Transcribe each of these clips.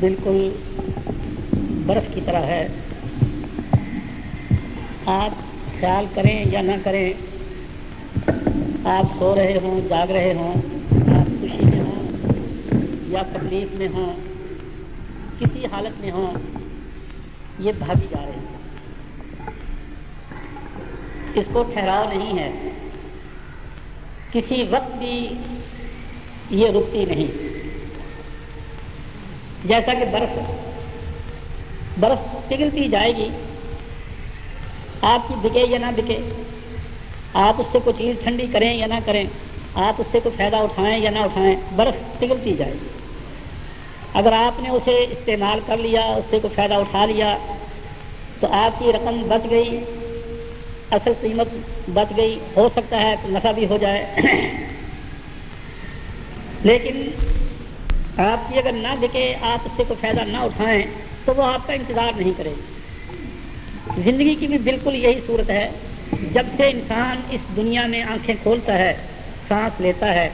بالکل برف کی طرح ہے۔ آپ خیال کریں یا نہ کریں، آپ سو رہے ہوں، جاگ رہے ہوں، آپ خوشی میں ہوں یا تکلیف میں ہوں، کسی حالت میں ہوں، یہ بھاگی جا رہے ہیں۔ اس کو ٹھہراؤ نہیں ہے۔ کسی وقت بھی یہ رکتی نہیں۔ جیسا کہ برف برف پگھلتی جائے گی۔ آپ کی بکے یا نہ بکے، آپ اس سے کوئی چیز ٹھنڈی کریں یا نہ کریں، آپ اس سے کوئی فائدہ اٹھائیں یا نہ اٹھائیں، برف پگھلتی جائے گی۔ اگر آپ نے اسے استعمال کر لیا، اس سے کوئی فائدہ اٹھا لیا، تو آپ کی رقم بچ گئی، اصل قیمت بچ گئی۔ ہو سکتا ہے کہ نفع بھی ہو جائے۔ لیکن آپ کی اگر نہ بکے آپ اس سے کوئی فائدہ نہ اٹھائیں، تو وہ آپ کا انتظار نہیں کرے زندگی کی بھی بالکل یہی صورت ہے، جب سے انسان اس دنیا میں آنکھیں کھولتا ہے، سانس لیتا ہے۔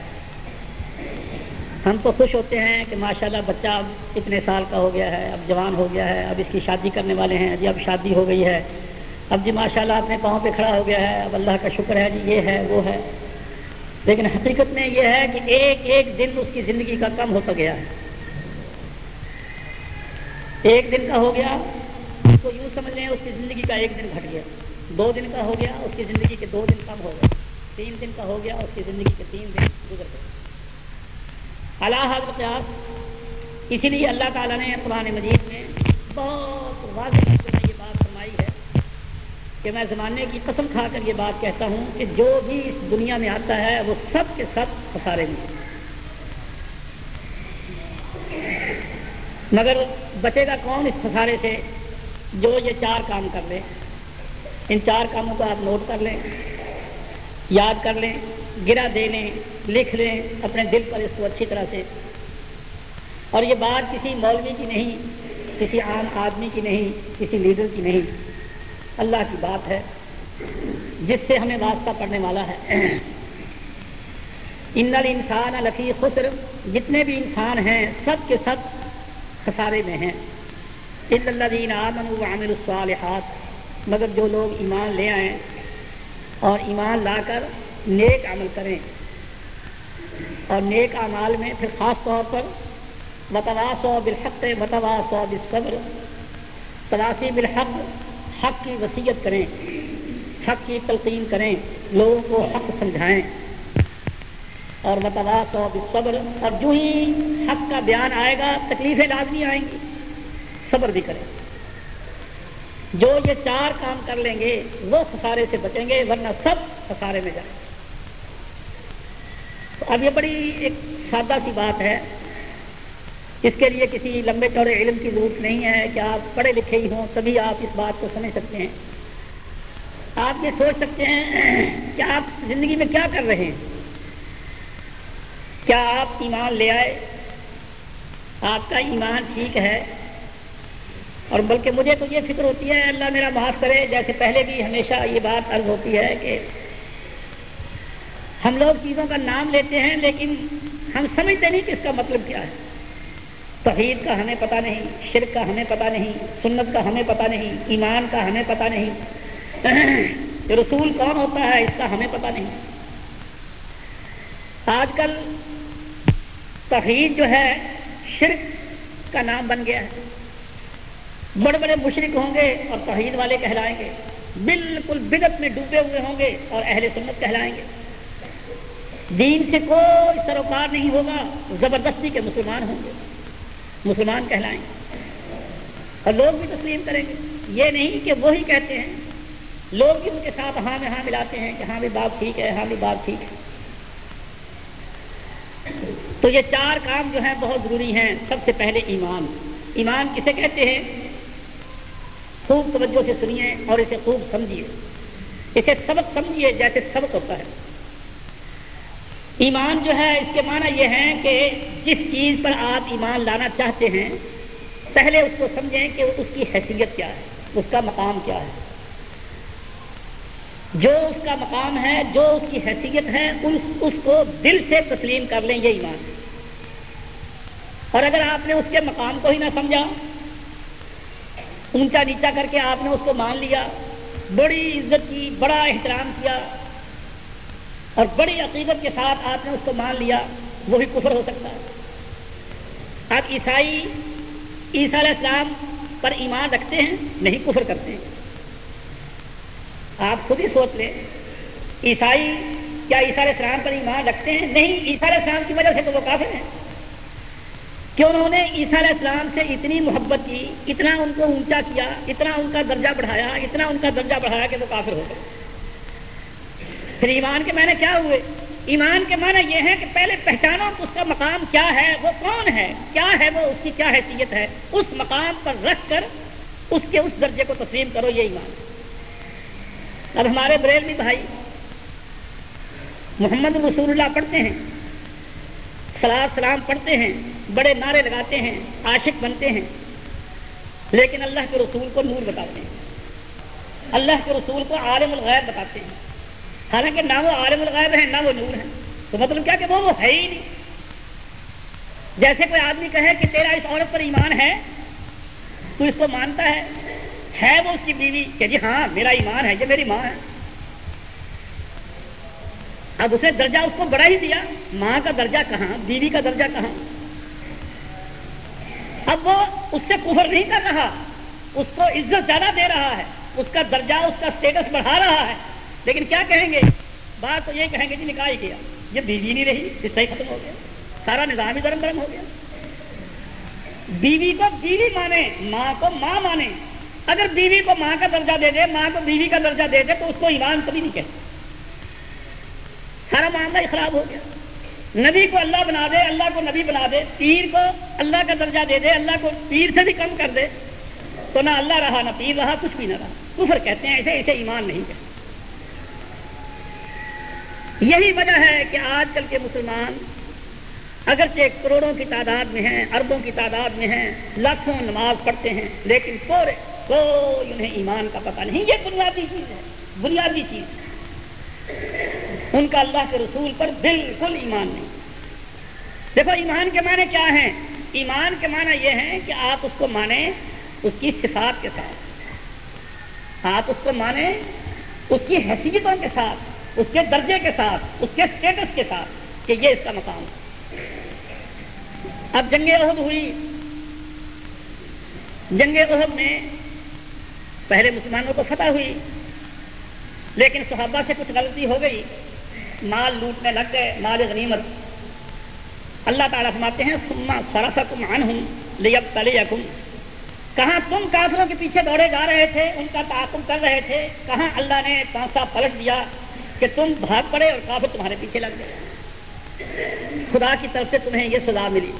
ہم تو خوش ہوتے ہیں کہ ماشاءاللہ بچہ اب اتنے سال کا ہو گیا ہے، اب جوان ہو گیا ہے، اب اس کی شادی کرنے والے ہیں۔ جی اب شادی ہو گئی ہے۔ اب جی ماشاء اللہ اپنے پاؤں پہ کھڑا ہو گیا ہے۔ اب اللہ کا شکر ہے جی یہ ہے، وہ ہے۔ لیکن حقیقت میں یہ ہے کہ ایک ایک دن اس کی زندگی کا کم ہوتا گیا ہے۔ ایک دن کا ہو گیا، اس کو یوں سمجھ لیں، اس کی زندگی کا ایک دن گھٹ گیا۔ دو دن کا ہو گیا، اس کی زندگی کے دو دن کم ہو گئے۔ تین دن کا ہو گیا، اس کی زندگی کے تین دن گزر گئے۔ اللہ حضرت آپ اسی لیے اللہ تعالیٰ نے قرآن مجید میں بہت واضح یہ بات فرمائی ہے۔ کہ میں زمانے کی قسم کھا کر یہ بات کہتا ہوں کہ جو بھی اس دنیا میں آتا ہے وہ سب کے سب خسارے میں مگر بچے گا کون اس خسارے سے جو یہ چار کام کر لیں ان چار کاموں کو آپ نوٹ کر لیں، یاد کر لیں، گرا دے لیں، لکھ لیں اپنے دل پر اس کو اچھی طرح سے۔ اور یہ بات کسی مولوی کی نہیں، کسی عام آدمی کی نہیں، کسی لیڈر کی نہیں۔ اللہ کی بات ہے، جس سے ہمیں واسطہ پڑنے والا ہے۔ ان انسان الفی خسر، جتنے بھی انسان ہیں، سب کے سب خسارے میں ہیں۔ ان اللہ آمن عامر الصالحات، مگر جو لوگ ایمان لے آئیں اور ایمان لا کر نیک عمل کریں۔ اور نیک اعمال میں پھر خاص طور پر وتواس و بالحق وتواس و بصبر تواسی بالحق حق کی وصیت کریں، حق کی تلقین کریں، لوگوں کو حق سمجھائیں۔ اور متواس و صبر، اور جو ہی حق کا بیان آئے گا، تکلیفیں لازمی آئیں گی۔ صبر بھی کریں۔ جو یہ چار کام کر لیں گے، وہ خسارے سے بچیں گے، ورنہ سب خسارے میں جائیں۔ تو اب یہ بڑی ایک سادہ سی بات ہے۔ اس کے لیے کسی لمبے چوڑے علم کی ضرورت نہیں ہے کہ آپ پڑھے لکھے ہی ہوں، تبھی آپ اس بات کو سمجھ سکتے ہیں۔ آپ یہ سوچ سکتے ہیں کہ آپ زندگی میں کیا کر رہے ہیں؟ کیا آپ ایمان لے آئے؟ آپ کا ایمان ٹھیک ہے؟ اور بلکہ مجھے تو یہ فکر ہوتی ہے، اللہ میرا معاف کرے۔ جیسے پہلے بھی ہمیشہ یہ بات عرض ہوتی ہے کہ ہم لوگ چیزوں کا نام لیتے ہیں، لیکن ہم سمجھتے نہیں کہ اس کا مطلب کیا ہے۔ توحید کا ہمیں پتہ نہیں، شرک کا ہمیں پتہ نہیں، سنت کا ہمیں پتہ نہیں، ایمان کا ہمیں پتہ نہیں۔ رسول کون ہوتا ہے، اس کا ہمیں پتہ نہیں۔ آج کل توحید جو ہے، شرک کا نام بن گیا ہے۔ بڑے بڑے مشرق ہوں گے اور توحید والے کہلائیں گے۔ بالکل بدت میں ڈوبے ہوئے ہوں گے اور اہل سنت کہلائیں گے۔ دین سے کوئی سروکار نہیں ہوگا، زبردستی کے مسلمان ہوں گے۔ مسلمان کہلائیں۔ اور لوگ بھی تسلیم کریں گے۔ یہ نہیں کہ وہی وہ کہتے ہیں۔ لوگ بھی ان کے ساتھ ہاں میں ہاں ملاتے ہیں کہ ہاں بھی بات ٹھیک ہے ہاں بھی بات ٹھیک ہے۔ تو یہ چار کام جو ہیں بہت ضروری ہیں۔ سب سے پہلے ایمان۔ ایمان کسے کہتے ہیں؟ خوب توجہ سے سنیے اور اسے خوب سمجھیے۔ اسے سبق سمجھیے جیسے سبق ہوتا ہے۔ ایمان جو ہے، اس کے معنی یہ ہے کہ جس چیز پر آپ ایمان لانا چاہتے ہیں، پہلے اس کو سمجھیں کہ اس کی حیثیت کیا ہے، اس کا مقام کیا ہے۔ جو اس کا مقام ہے، جو اس کی حیثیت ہے اس کو دل سے تسلیم کر لیں، یہ ایمان ہے۔ اور اگر آپ نے اس کے مقام کو ہی نہ سمجھا، اونچا نیچا کر کے آپ نے اس کو مان لیا، بڑی عزت کی، بڑا احترام کیا اور بڑی عقیدت کے ساتھ آپ نے اس کو مان لیا وہ بھی کفر ہو سکتا ہے۔ آپ عیسائی، عیسیٰ علیہ السلام پر ایمان رکھتے ہیں، نہیں کفر کرتے ہیں۔ آپ خود ہی سوچ لیں، عیسائی کیا عیسیٰ علیہ السلام پر ایمان رکھتے ہیں؟ نہیں، عیسیٰ علیہ السلام کی وجہ سے تو وہ کافر ہیں۔ کہ انہوں نے عیسیٰ علیہ السلام سے اتنی محبت کی، اتنا ان کو اونچا کیا، اتنا ان کا درجہ بڑھایا، اتنا ان کا درجہ بڑھایا کہ وہ کافر ہو گئے۔ پھر ایمان کے معنی کیا ہوئے؟ ایمان کے معنی یہ ہے کہ پہلے پہچانو اس کا مقام کیا ہے، وہ کون ہے؟ کیا ہے وہ؟ اس کی کیا حیثیت ہے؟ اس مقام پر رکھ کر اس کے اس درجے کو تسلیم کرو، یہ ایمان۔ اب ہمارے بریلوی بھائی محمد رسول اللہ پڑھتے ہیں سلاد سلام پڑھتے ہیں، بڑے نعرے لگاتے ہیں، عاشق بنتے ہیں، لیکن اللہ کے رسول کو نور بتاتے ہیں۔ اللہ کے رسول کو عالم الغیب بتاتے ہیں۔ حالانکہ نہ وہ عالم الغیب ہے، نہ وہ نور ہے۔ تو مطلب کیا کہ وہ وہ ہے ہی نہیں؟ جیسے کوئی آدمی کہے کہ تیرا اس عورت پر ایمان ہے، تو اس کو مانتا ہے ہے وہ اس کی بیوی کہ جی ہاں میرا ایمان ہے، یہ میری ماں ہے۔ اب اس نے درجہ اس کو بڑا ہی دیا۔ ماں کا درجہ کہاں؟ بیوی کا درجہ کہاں؟ اب وہ اس سے کفر نہیں کر رہا، اس کو عزت زیادہ دے رہا ہے، اس کا درجہ، اس کا اسٹیٹس بڑھا رہا ہے۔ لیکن کیا کہیں گے؟ بات تو یہ کہیں گے جی نکاح کیا۔ یہ بیوی نہیں رہی، اس سے ہی ختم ہو گیا۔ سارا نظام ہی درم درم ہو گیا۔ بیوی کو بیوی مانے، ماں کو ماں مانے۔ اگر بیوی کو ماں کا درجہ دے دے، ماں کو بیوی کا درجہ دے دے، تو اس کو ایمان کبھی نہیں کہتے۔ سارا معاملہ ہی خراب ہو گیا۔ نبی کو اللہ بنا دے، اللہ کو نبی بنا دے۔ پیر کو اللہ کا درجہ دے دے، اللہ کو پیر سے بھی کم کر دے۔ تو نہ اللہ رہا، نہ پیر رہا، کچھ بھی نہ رہا۔ کفر کہتے ہیں ایسے ایسے ایمان نہیں کہتے۔ یہی وجہ ہے کہ آج کل کے مسلمان اگرچہ کروڑوں کی تعداد میں ہیں، اربوں کی تعداد میں ہیں، لاکھوں نماز پڑھتے ہیں، لیکن پورے کوئی انہیں ایمان کا پتہ نہیں۔ یہ بنیادی چیز ہے، بنیادی چیز۔ ہے ان کا اللہ کے رسول پر بالکل ایمان نہیں۔ دیکھو، ایمان کے معنی کیا ہیں؟ ایمان کے معنی یہ ہے کہ آپ اس کو مانیں اس کی صفات کے ساتھ۔ آپ اس کو مانیں اس کی حیثیتوں کے ساتھ۔ اس کے درجے کے ساتھ، اس کے اسٹیٹس کے ساتھ کہ یہ اس کا مقام ہے۔ اب جنگ عہد ہوئی۔ جنگ عہد میں پہلے مسلمانوں کو فتح ہوئی، لیکن صحابہ سے کچھ غلطی ہو گئی۔ مال لوٹنے لگ گئے، مال غنیمت۔ اللہ تعالیٰ فرماتے ہیں سما سرف کم ان ہوں کہاں تم کافروں کے پیچھے دوڑے جا رہے تھے، ان کا تعاقب کر رہے تھے؟ کہاں اللہ نے پانسا پلٹ دیا؟ کہ تم بھاگ پڑے اور کافر تمہارے پیچھے لگ گئے۔ خدا کی طرف سے تمہیں یہ سزا ملی۔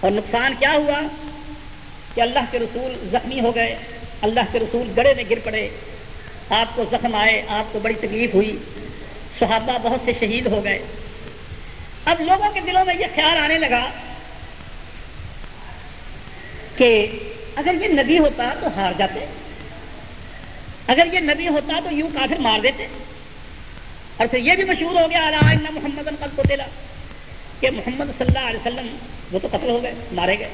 اور نقصان کیا ہوا؟ کہ اللہ کے رسول زخمی ہو گئے، اللہ کے رسول گڑے میں گر پڑے۔ آپ کو زخم آئے، آپ کو بڑی تکلیف ہوئی۔ صحابہ بہت سے شہید ہو گئے۔ اب لوگوں کے دلوں میں یہ خیال آنے لگا کہ اگر یہ نبی ہوتا تو ہار جاتے، اگر یہ نبی ہوتا تو یوں کافر مار دیتے۔ اور پھر یہ بھی مشہور ہو گیا محمد کو کہ محمد صلی اللہ علیہ وسلم وہ تو قتل ہو گئے، مارے گئے.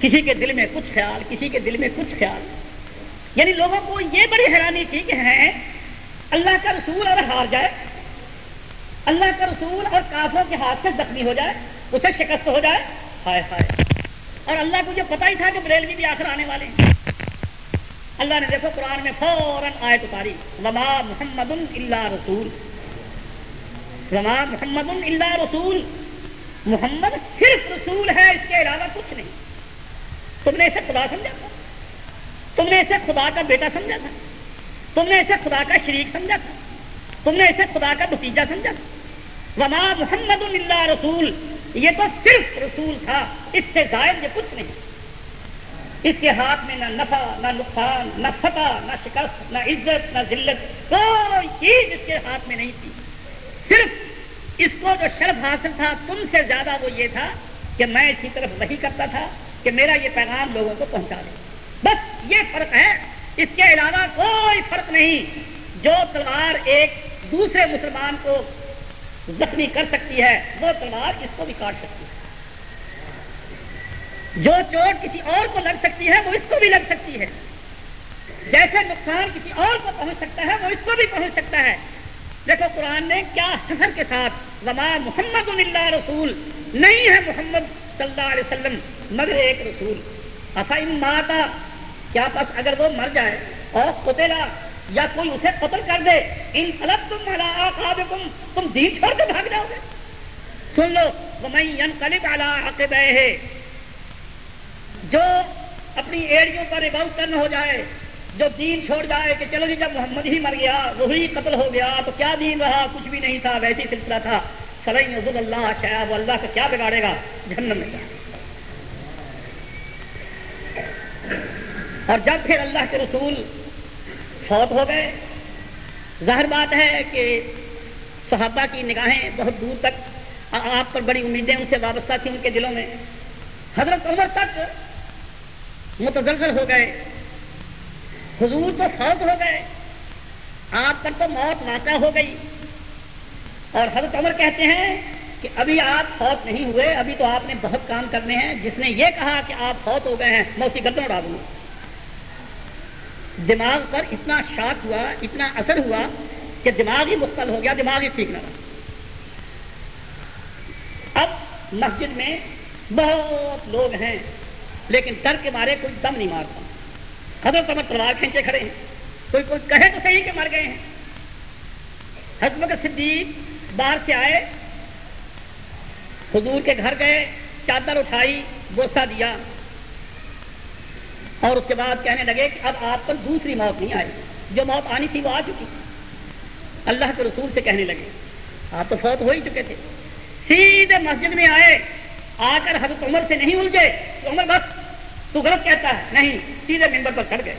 کسی کے دل میں کچھ خیال، کسی کے دل میں کچھ خیال. یعنی لوگوں کو یہ بڑی حیرانی تھی کہ ہے اللہ کا رسول اور ہار جائے. اللہ کا رسول اور کافروں کے ہاتھ سے زخمی ہو جائے، اسے شکست ہو جائے. ہائے ہائے. اور اللہ کو یہ پتا ہی تھا کہ بریلوی بھی آخر آنے والے ہیں. اللہ نے دیکھو قرآن میں فوراً آیت اتاری، وما محمد اللہ رسول۔ وما محمد اللہ رسول۔ محمد صرف رسول ہے، اس کے علاوہ کچھ نہیں۔ تم نے اسے خدا سمجھا تھا۔ تم نے اسے خدا کا بیٹا سمجھا تھا۔ تم نے اسے خدا کا شریک سمجھا تھا۔ تم نے اسے خدا کا بتیجا سمجھا تھا۔ وما محمد اللہ رسول۔ یہ تو صرف رسول تھا، اس سے زائد یہ کچھ نہیں۔ اس کے ہاتھ میں نہ نفع، نہ نقصان، نہ فتح، نہ شکست، نہ عزت، نہ ذلت، کوئی چیز اس کے ہاتھ میں نہیں تھی۔ صرف اس کو جو شرف حاصل تھا، تم سے زیادہ وہ یہ تھا کہ میں اسی طرف وہی کرتا تھا کہ میرا یہ پیغام لوگوں کو پہنچا دے۔ بس یہ فرق ہے۔ اس کے علاوہ کوئی فرق نہیں۔ جو تلوار ایک دوسرے مسلمان کو زخمی کر سکتی ہے، وہ تلوار اس کو بھی کاٹ سکتی ہے۔ جو چوٹ کسی اور کو لگ سکتی ہے، وہ اس کو بھی لگ سکتی ہے۔ جیسے نقصان کسی اور کو پہنچ سکتا ہے، وہ اس کو بھی پہنچ سکتا ہے۔ دیکھو، قرآن نے کیا حسر کے ساتھ وما محمد اللہ رسول، نہیں ہے محمد صلی اللہ علیہ وسلم مگر ایک رسول۔ افیم ماتا، کیا پس اگر وہ مر جائے اور قتلا یا کوئی اسے قتل کر دے، ان طلب تم ملا تم دین چھوڑ کے بھاگ جاؤ گے۔ سن لو وہ میں جو اپنی ایڑیوں پر ریباؤ کرنا ہو جائے، جو دین چھوڑ جائے کہ چلو جی جب محمد ہی مر گیا وہی قتل ہو گیا، تو کیا دین رہا؟ کچھ بھی نہیں تھا ویسی سلسلہ تھا۔ سلئی عزد اللہ شاید وہ اللہ کا کیا بگاڑے گا؟ جہنم میں جائے۔ اور جب پھر اللہ کے رسول فوت ہو گئے، ظاہر بات ہے کہ صحابہ کی نگاہیں بہت دور تک آپ پر بڑی امیدیں ان سے وابستہ تھیں ان کے دلوں میں۔ حضرت عمر تک متزلزل ہو گئے۔ حضور تو فوت ہو گئے۔ آپ پر تو موت واقع ہو گئی۔ اور حضرت عمر کہتے ہیں کہ ابھی آپ فوت نہیں ہوئے، ابھی تو آپ نے بہت کام کرنے ہیں۔ جس نے یہ کہا کہ آپ فوت ہو گئے ہیں، میں اسی گردوں اڑا دوں۔ دماغ پر اتنا شاک ہوا، اتنا اثر ہوا کہ دماغ ہی مختل ہو گیا، دماغ ہی ٹھیک نہ رہا۔ اب مسجد میں بہت لوگ ہیں۔ لیکن ڈر کے مارے کوئی دم نہیں مارتا۔ حضرت عمر تلوار کھینچے کھڑے ہیں۔ کوئی کوئی کہے تو صحیح کہ مر گئے ہیں۔ حضرت صدیق باہر سے آئے، حضور کے گھر گئے، چادر اٹھائی بوسا دیا۔ اور اس کے بعد کہنے لگے کہ اب آپ پر دوسری موت نہیں آئی۔ جو موت آنی تھی وہ آ چکی۔ اللہ کے رسول سے کہنے لگے، آپ تو فوت ہو ہی چکے تھے۔ سیدھے مسجد میں آئے۔ آ کر حضرت عمر سے نہیں الجھے تو عمر بس، تو غلط کہتا ہے، نہیں، سیدھے ممبر پر چڑھ گئے۔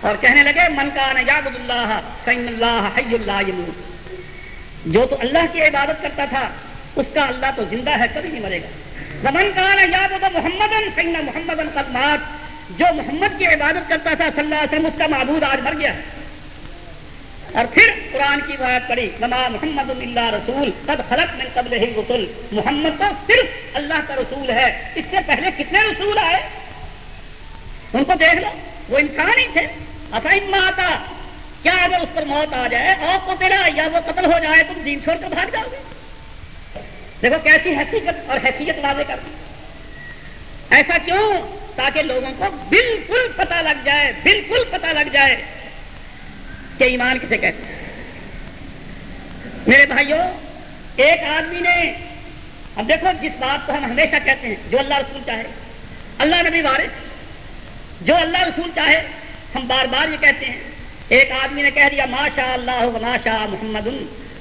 اور کہنے لگے، من کا نجاب اللہ سین اللہ حی اللہ جو تو اللہ کی عبادت کرتا تھا، اس کا اللہ تو زندہ ہے، کبھی نہیں مرے گا۔ زمن کا نجاب محمد سین محمد جو محمد کی عبادت کرتا تھا صلی اللہ علیہ وسلم، اس کا معبود آج مر گیا اور پھر قرآن کی بات پڑی نما محمد اللہ رسول، قد خلق من قبل ہی رسول محمد تو صرف اللہ کا رسول ہے۔ اس سے پہلے کتنے رسول آئے؟ ان کو دیکھ لو، وہ انسان ہی تھے۔ افائن آتا، کیا اگر اس پر موت آ جائے اور کو تیرا، یا وہ قتل ہو جائے، تم دین چھوڑ کر بھاگ جاؤ گے۔ دیکھو کیسی حقیقت اور حیثیت واضح کر ایسا کیوں؟ تاکہ لوگوں کو بالکل پتہ لگ جائے، بالکل پتہ لگ جائے۔ کہ ایمان کسے کہتے ہیں؟ میرے بھائیوں، ایک آدمی نے، اب دیکھو، جس بات کو ہم ہمیشہ کہتے ہیں، جو اللہ رسول چاہے، اللہ نبی وارث، جو اللہ رسول چاہے، ہم بار بار یہ کہتے ہیں۔ ایک آدمی نے کہہ دیا ماشا اللہ ماشا محمد،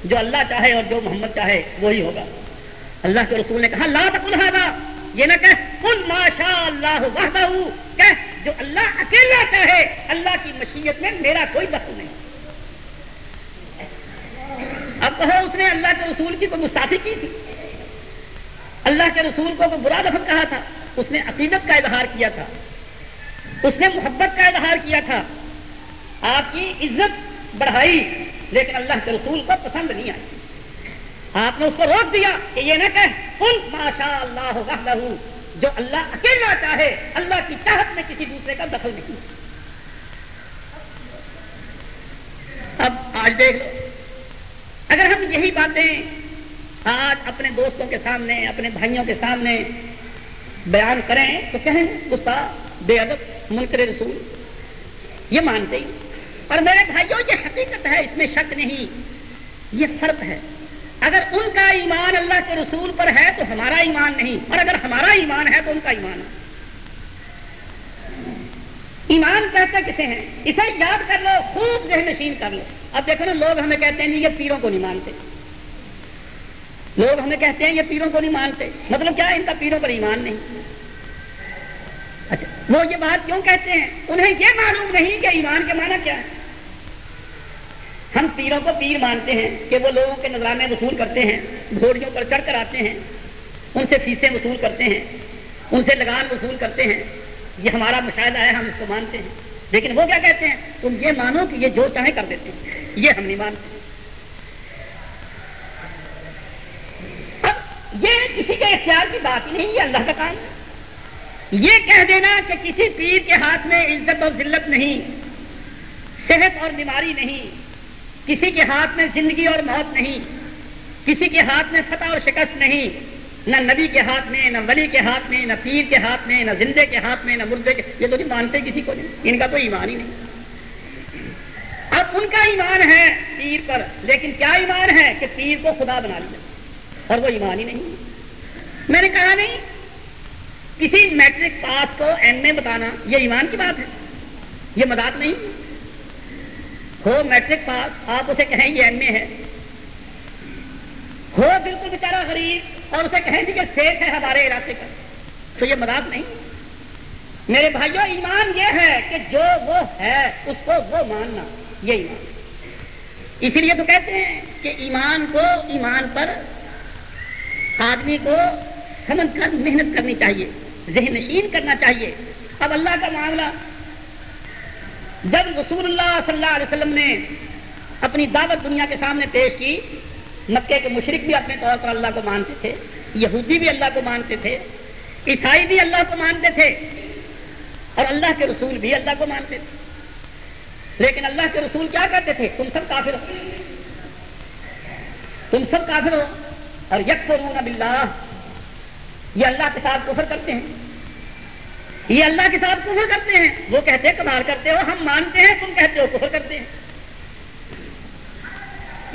جو اللہ چاہے اور جو محمد چاہے، وہی ہوگا۔ اللہ کے رسول نے کہا، لا تقل یہ نہ کہ کل ماشا اللہ کہ جو اللہ اکیلا چاہے، اللہ کی مشیت میں میرا کوئی دخل نہیں۔ اب کہو اس نے اللہ کے رسول کی کوئی گستاخی کی تھی؟ اللہ کے رسول کو کوئی برا لفظ کہا تھا؟ اس نے عقیدت کا اظہار کیا تھا۔ اس نے محبت کا اظہار کیا تھا۔ آپ کی عزت بڑھائی، لیکن اللہ کے رسول کو پسند نہیں آئی۔ آپ نے اس کو روک دیا کہ یہ نہ کہ کل ماشاء اللہ وحدہ، جو اللہ اکیلا چاہے، اللہ کی چاہت میں کسی دوسرے کا دخل نہیں۔ اب آج دیکھ لو۔ اگر ہم یہی باتیں آج اپنے دوستوں کے سامنے، اپنے بھائیوں کے سامنے بیان کریں تو کہیں گسا بے ادب، منکر رسول، یہ مانتے ہی اور میرے بھائیوں، یہ حقیقت ہے، اس میں شک نہیں، یہ فرق ہے۔ اگر ان کا ایمان اللہ کے رسول پر ہے تو ہمارا ایمان نہیں، اور اگر ہمارا ایمان ہے تو ان کا ایمان ہے۔ ایمان کہتے کسے ہیں؟ اسے یاد کر لو، خوب ذہن نشین کر لو۔ اب دیکھو نا، لوگ ہمیں کہتے ہیں، یہ پیروں کو نہیں مانتے۔ لوگ ہمیں کہتے ہیں، یہ پیروں کو نہیں مانتے۔ مطلب کیا ان کا پیروں پر ایمان نہیں؟ اچھا وہ یہ بات کیوں کہتے ہیں؟ انہیں یہ معلوم نہیں کہ ایمان کے معنی کیا ہے ہم پیروں کو پیر مانتے ہیں کہ وہ لوگوں کے نظرانے وصول کرتے ہیں، گھوڑیوں پر چڑھ کر آتے ہیں، ان سے فیسیں وصول کرتے ہیں، ان سے لگان وصول کرتے ہیں۔ یہ ہمارا مشاہدہ ہے، ہم اس کو مانتے ہیں۔ لیکن وہ کیا کہتے ہیں؟ تم یہ مانو کہ یہ جو چاہے کر دیتے ہیں۔ یہ ہم نہیں مانتے۔ اب یہ کسی کے اختیار کی بات ہی نہیں، یہ اللہ کا کام ہے۔ یہ کہہ دینا کہ کسی پیر کے ہاتھ میں عزت اور ذلت نہیں، صحت اور بیماری نہیں، کسی کے ہاتھ میں زندگی اور موت نہیں، کسی کے ہاتھ میں فتح اور شکست نہیں۔ نہ نبی کے ہاتھ میں، نہ ولی کے ہاتھ میں، نہ پیر کے ہاتھ میں، نہ زندے کے ہاتھ میں، نہ مردے کے، یہ تو نہیں مانتے کسی کو نہیں۔ ان کا تو ایمان ہی نہیں۔ اب ان کا ایمان ہے پیر پر، لیکن کیا ایمان ہے کہ پیر کو خدا بنا لیا؟ اور وہ ایمان ہی نہیں۔ میں نے کہا نہیں، کسی میٹرک پاس کو ایم میں بتانا، یہ ایمان کی بات ہے۔ یہ مداد نہیں۔ ہو میٹرک پاس، آپ اسے کہیں یہ ایم اے ہے۔ ہو بالکل بیچارہ غریب اور اسے کہیں کہ سیٹ ہے ہمارے علاقے کا تو یہ مداد نہیں۔ میرے بھائیوں ایمان یہ ہے کہ جو وہ ہے، اس کو وہ ماننا، یہ ایمان۔ اسی لیے تو کہتے ہیں کہ ایمان کو ایمان پر آدمی کو سمجھ کر محنت کرنی چاہیے، ذہن نشین کرنا چاہیے۔ اب اللہ کا معاملہ، جب رسول اللہ صلی اللہ علیہ وسلم نے اپنی دعوت دنیا کے سامنے پیش کی مکے کے مشرق بھی اپنے طور پر اللہ کو مانتے تھے، یہودی بھی اللہ کو مانتے تھے، عیسائی بھی اللہ کو مانتے تھے، اور اللہ کے رسول بھی اللہ کو مانتے تھے۔ لیکن اللہ کے رسول کیا کرتے تھے؟ تم سب کافر ہو۔ تم سب کافر ہو۔ اور یک باللہ، یہ اللہ کے ساتھ کفر کرتے ہیں۔ یہ اللہ کے ساتھ کفر کرتے ہیں۔ وہ کہتے ہیں، کمال کرتے ہو، ہم مانتے ہیں، تم کہتے ہو، کفر کرتے ہیں۔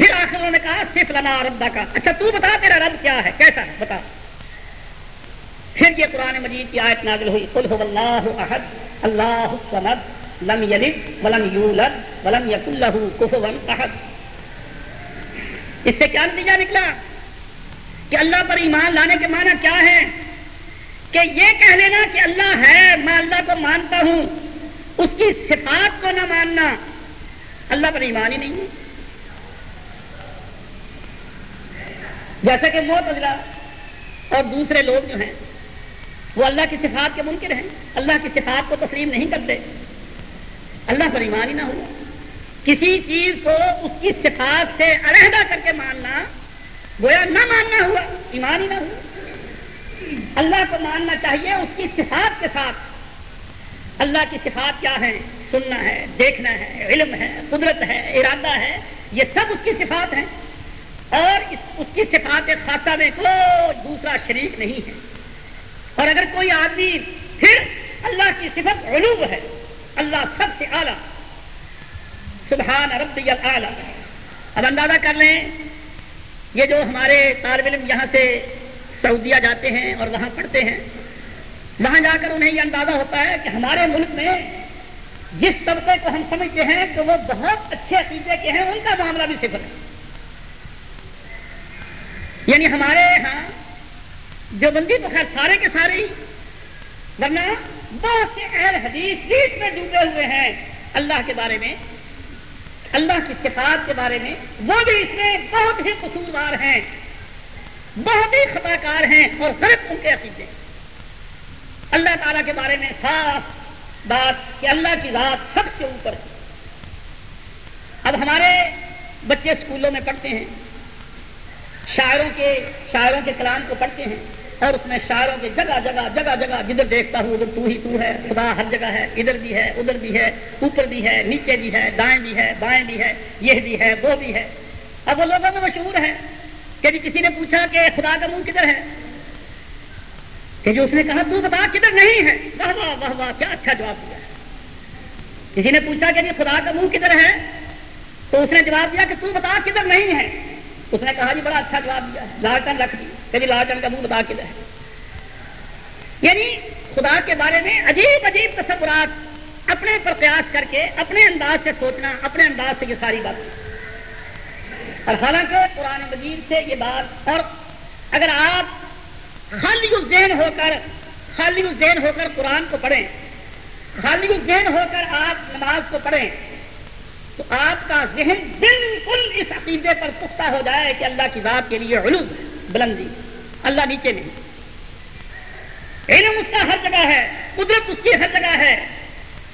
پھر آخر انہوں نے کہا، صرف لنا ربا کا۔ اچھا تو بتا تیرا رب کیا ہے؟ کیسا ہے؟ بتا۔ پھر یہ قرآن مجید کی آیت نازل ہوئی۔ قل هو اللہ احد، اللہ الصمد، لم یلد ولم یولد ولم یکن له کفوا احد۔ اس سے کیا نتیجہ نکلا؟ کہ اللہ پر ایمان لانے کے معنی کیا ہے کہ یہ کہہ لینا کہ اللہ ہے، میں اللہ کو مانتا ہوں۔ اس کی صفات کو نہ ماننا۔ اللہ پر ایمان ہی نہیں ہے۔ جیسا کہ موت اجرا اور دوسرے لوگ جو ہیں، وہ اللہ کی صفات کے منکر ہیں۔ اللہ کی صفات کو تسلیم نہیں کرتے۔ اللہ پر ایمان ہی نہ ہوا کسی چیز کو اس کی صفات سے علیحدہ کر کے ماننا گویا نہ ماننا ہوا، ایمان ہی نہ ہوا اللہ کو ماننا چاہیے اس کی صفات کے ساتھ۔ اللہ کی صفات کیا ہے سننا ہے، دیکھنا ہے، علم ہے، قدرت ہے، ارادہ ہے، یہ سب اس کی صفات ہیں۔ اور اس کی صفات خاصہ میں کوئی دوسرا شریک نہیں ہے۔ اور اگر کوئی آدمی پھر اللہ کی صفت علوب ہے، اللہ سب سے اعلیٰ۔ سبحان ربی اعلیٰ اب اندازہ کر لیں، یہ جو ہمارے طالب علم یہاں سے سعودیہ جاتے ہیں اور وہاں پڑھتے ہیں، وہاں جا کر انہیں یہ اندازہ ہوتا ہے کہ ہمارے ملک میں جس طبقے کو ہم سمجھتے ہیں کہ وہ بہت اچھے عقیدے کے ہیں، ان کا معاملہ بھی صفر ہے۔ یعنی ہمارے یہاں جو بندی تو خیر سارے کے سارے ہی، ورنہ بہت سے اہل حدیث بیچ میں ڈوبے ہوئے ہیں۔ اللہ کے بارے میں، اللہ کی صفات کے بارے میں وہ بھی اس میں بہت ہی قصوروار ہیں، بہت ہی خطا کار ہیں اور غلط ان کے عقیدے۔ اللہ تعالیٰ کے بارے میں صاف بات کہ اللہ کی ذات سب سے اوپر ہے۔ اب ہمارے بچے اسکولوں میں پڑھتے ہیں۔ شاعروں کے شاعروں کے کلام کو پڑھتے ہیں اور اس میں شاعروں کے جگہ جگہ جگہ جگہ جدھر دیکھتا ہوں ادھر تو ہی تو ہے، خدا ہر جگہ ہے، ادھر بھی ہے، ادھر بھی ہے، اوپر بھی ہے، نیچے بھی ہے، دائیں بھی ہے، بائیں بھی ہے، یہ بھی ہے، وہ بھی ہے۔ اب وہ لوگوں میں مشہور ہے کہ جی کسی نے پوچھا کہ خدا کا منہ کدھر ہے؟ کہ جو اس نے کہا، تو بتا کدھر نہیں ہے؟ واہ واہ واہ واہ، کیا اچھا جواب دیا۔ کسی نے پوچھا کہ جی خدا کا منہ کدھر ہے؟ تو اس نے جواب دیا کہ تو بتا کدھر نہیں ہے؟ اس نے کہا جی بڑا اچھا جواب دیا۔ لالٹن رکھ دی۔ کبھی جی، لالٹن کا منہ بتا کے رہے یعنی خدا کے بارے میں عجیب عجیب تصورات اپنے پر قیاس کر کے اپنے انداز سے سوچنا، اپنے انداز سے یہ ساری بات۔ اور حالانکہ قرآن مجید سے یہ بات، اور اگر آپ خالی ذہن ہو کر، خالی ذہن ہو کر قرآن کو پڑھیں، خالی ذہن ہو کر آپ نماز کو پڑھیں تو آپ کا ذہن بالکل اس عقیدے پر پختہ ہو جائے کہ اللہ کی ذات کے لیے علوم بلندی، اللہ نیچے نہیں۔ علم اس کا ہر جگہ ہے، قدرت اس کی ہر جگہ ہے۔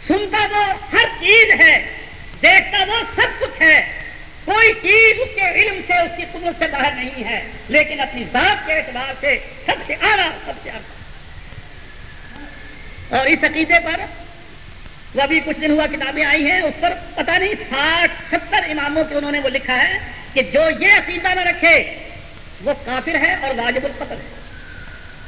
سنتا وہ ہر چیز ہے، دیکھتا وہ سب کچھ ہے۔ کوئی چیز اس کے علم سے، اس کی قدرت سے باہر نہیں ہے، لیکن اپنی ذات کے اعتبار سے سب سے اعلیٰ، سب سے اعلیٰ۔ اور اس عقیدے پر وہ ابھی کچھ دن ہوا کتابیں آئی ہیں، اس پر پتہ نہیں ساٹھ، ستر اماموں کے انہوں نے وہ لکھا ہے کہ جو یہ عقیدہ نہ رکھے، وہ کافر ہے اور واجب القتل ہے۔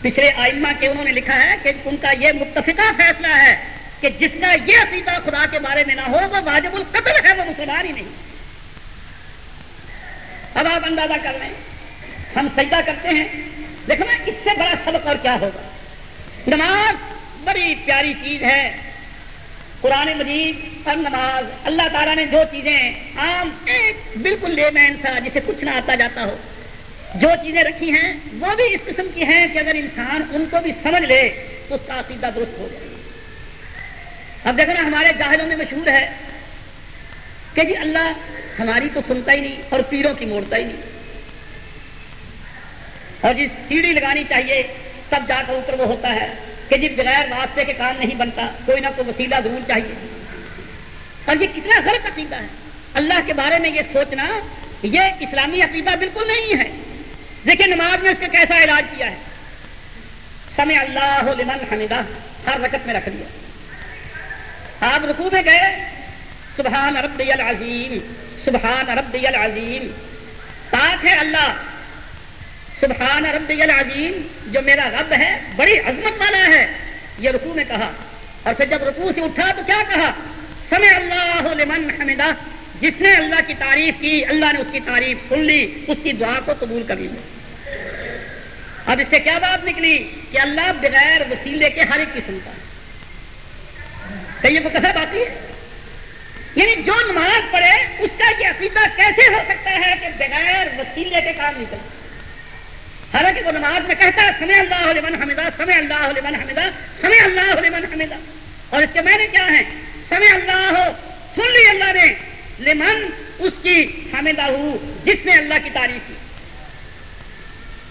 پچھلے آئمہ کے انہوں نے لکھا ہے کہ ان کا یہ متفقہ فیصلہ ہے کہ جس کا یہ عقیدہ خدا کے بارے میں نہ ہو، وہ واجب القتل ہے، وہ مسلمان ہی نہیں۔ اب آپ اندازہ کر لیں، ہم سجدہ کرتے ہیں۔ دیکھو نا، اس سے بڑا سبق اور کیا ہوگا؟ نماز بڑی پیاری چیز ہے۔ قرآن مجید اور نماز، اللہ تعالیٰ نے جو چیزیں عام ایک بالکل لے مین سا جسے کچھ نہ آتا جاتا ہو، جو چیزیں رکھی ہیں، وہ بھی اس قسم کی ہیں کہ اگر انسان ان کو بھی سمجھ لے تو اس کا عقیدہ درست ہو جائے۔ اب دیکھو نا، ہمارے جاہلوں میں مشہور ہے کہ جی اللہ ہماری تو سنتا ہی نہیں اور پیروں کی موڑتا ہی نہیں۔ اور جی سیڑھی لگانی چاہیے تب جا کر اوپر وہ ہوتا ہے۔ کہ جی بغیر واسطے کے کام نہیں بنتا، کوئی نہ کوئی وسیلہ ضرور چاہیے۔ اور یہ کتنا غلط عقیدہ ہے۔ اللہ کے بارے میں یہ سوچنا، یہ اسلامی عقیدہ بالکل نہیں ہے۔ دیکھیں نماز میں اس کا کیسا علاج کیا ہے۔ سمے اللہ لمن حمیدہ ہر رکت میں رکھ دیا۔ آپ رکوع میں گئے، سبحان ربی العظیم، سبحان ربی العظیم۔ پاک ہے اللہ۔ سبحان ربی العظیم، جو میرا رب ہے، بڑی عظمت والا ہے۔ یہ رکوع میں کہا۔ اور پھر جب رکوع سے اٹھا تو کیا کہا؟ سمے اللہ لمن حمدہ۔ جس نے اللہ کی تعریف کی، اللہ نے اس کی تعریف سن لی، اس کی دعا کو قبول کر لی۔ اب اس سے کیا بات نکلی؟ کہ اللہ بغیر وسیلے کے ہر ایک کی سنتا ہے۔ کہیے کو کسر آتی ہے۔ یعنی جو نماز پڑھے، اس کا یہ عقیدہ کیسے ہو سکتا ہے کہ بغیر وسیلے کے کام نکل حالانکہ وہ نماز میں کہتا ہے سمے اللہ علیہ حمدہ سمے اللہ علیہ حمدہ سمے اللہ علیہ حمدہ۔ اور اس کے میں نے کیا ہے سمے اللہ ہو سن لی اللہ نے۔ لمن اس کی حامدہ ہو جس نے اللہ کی تعریف کی۔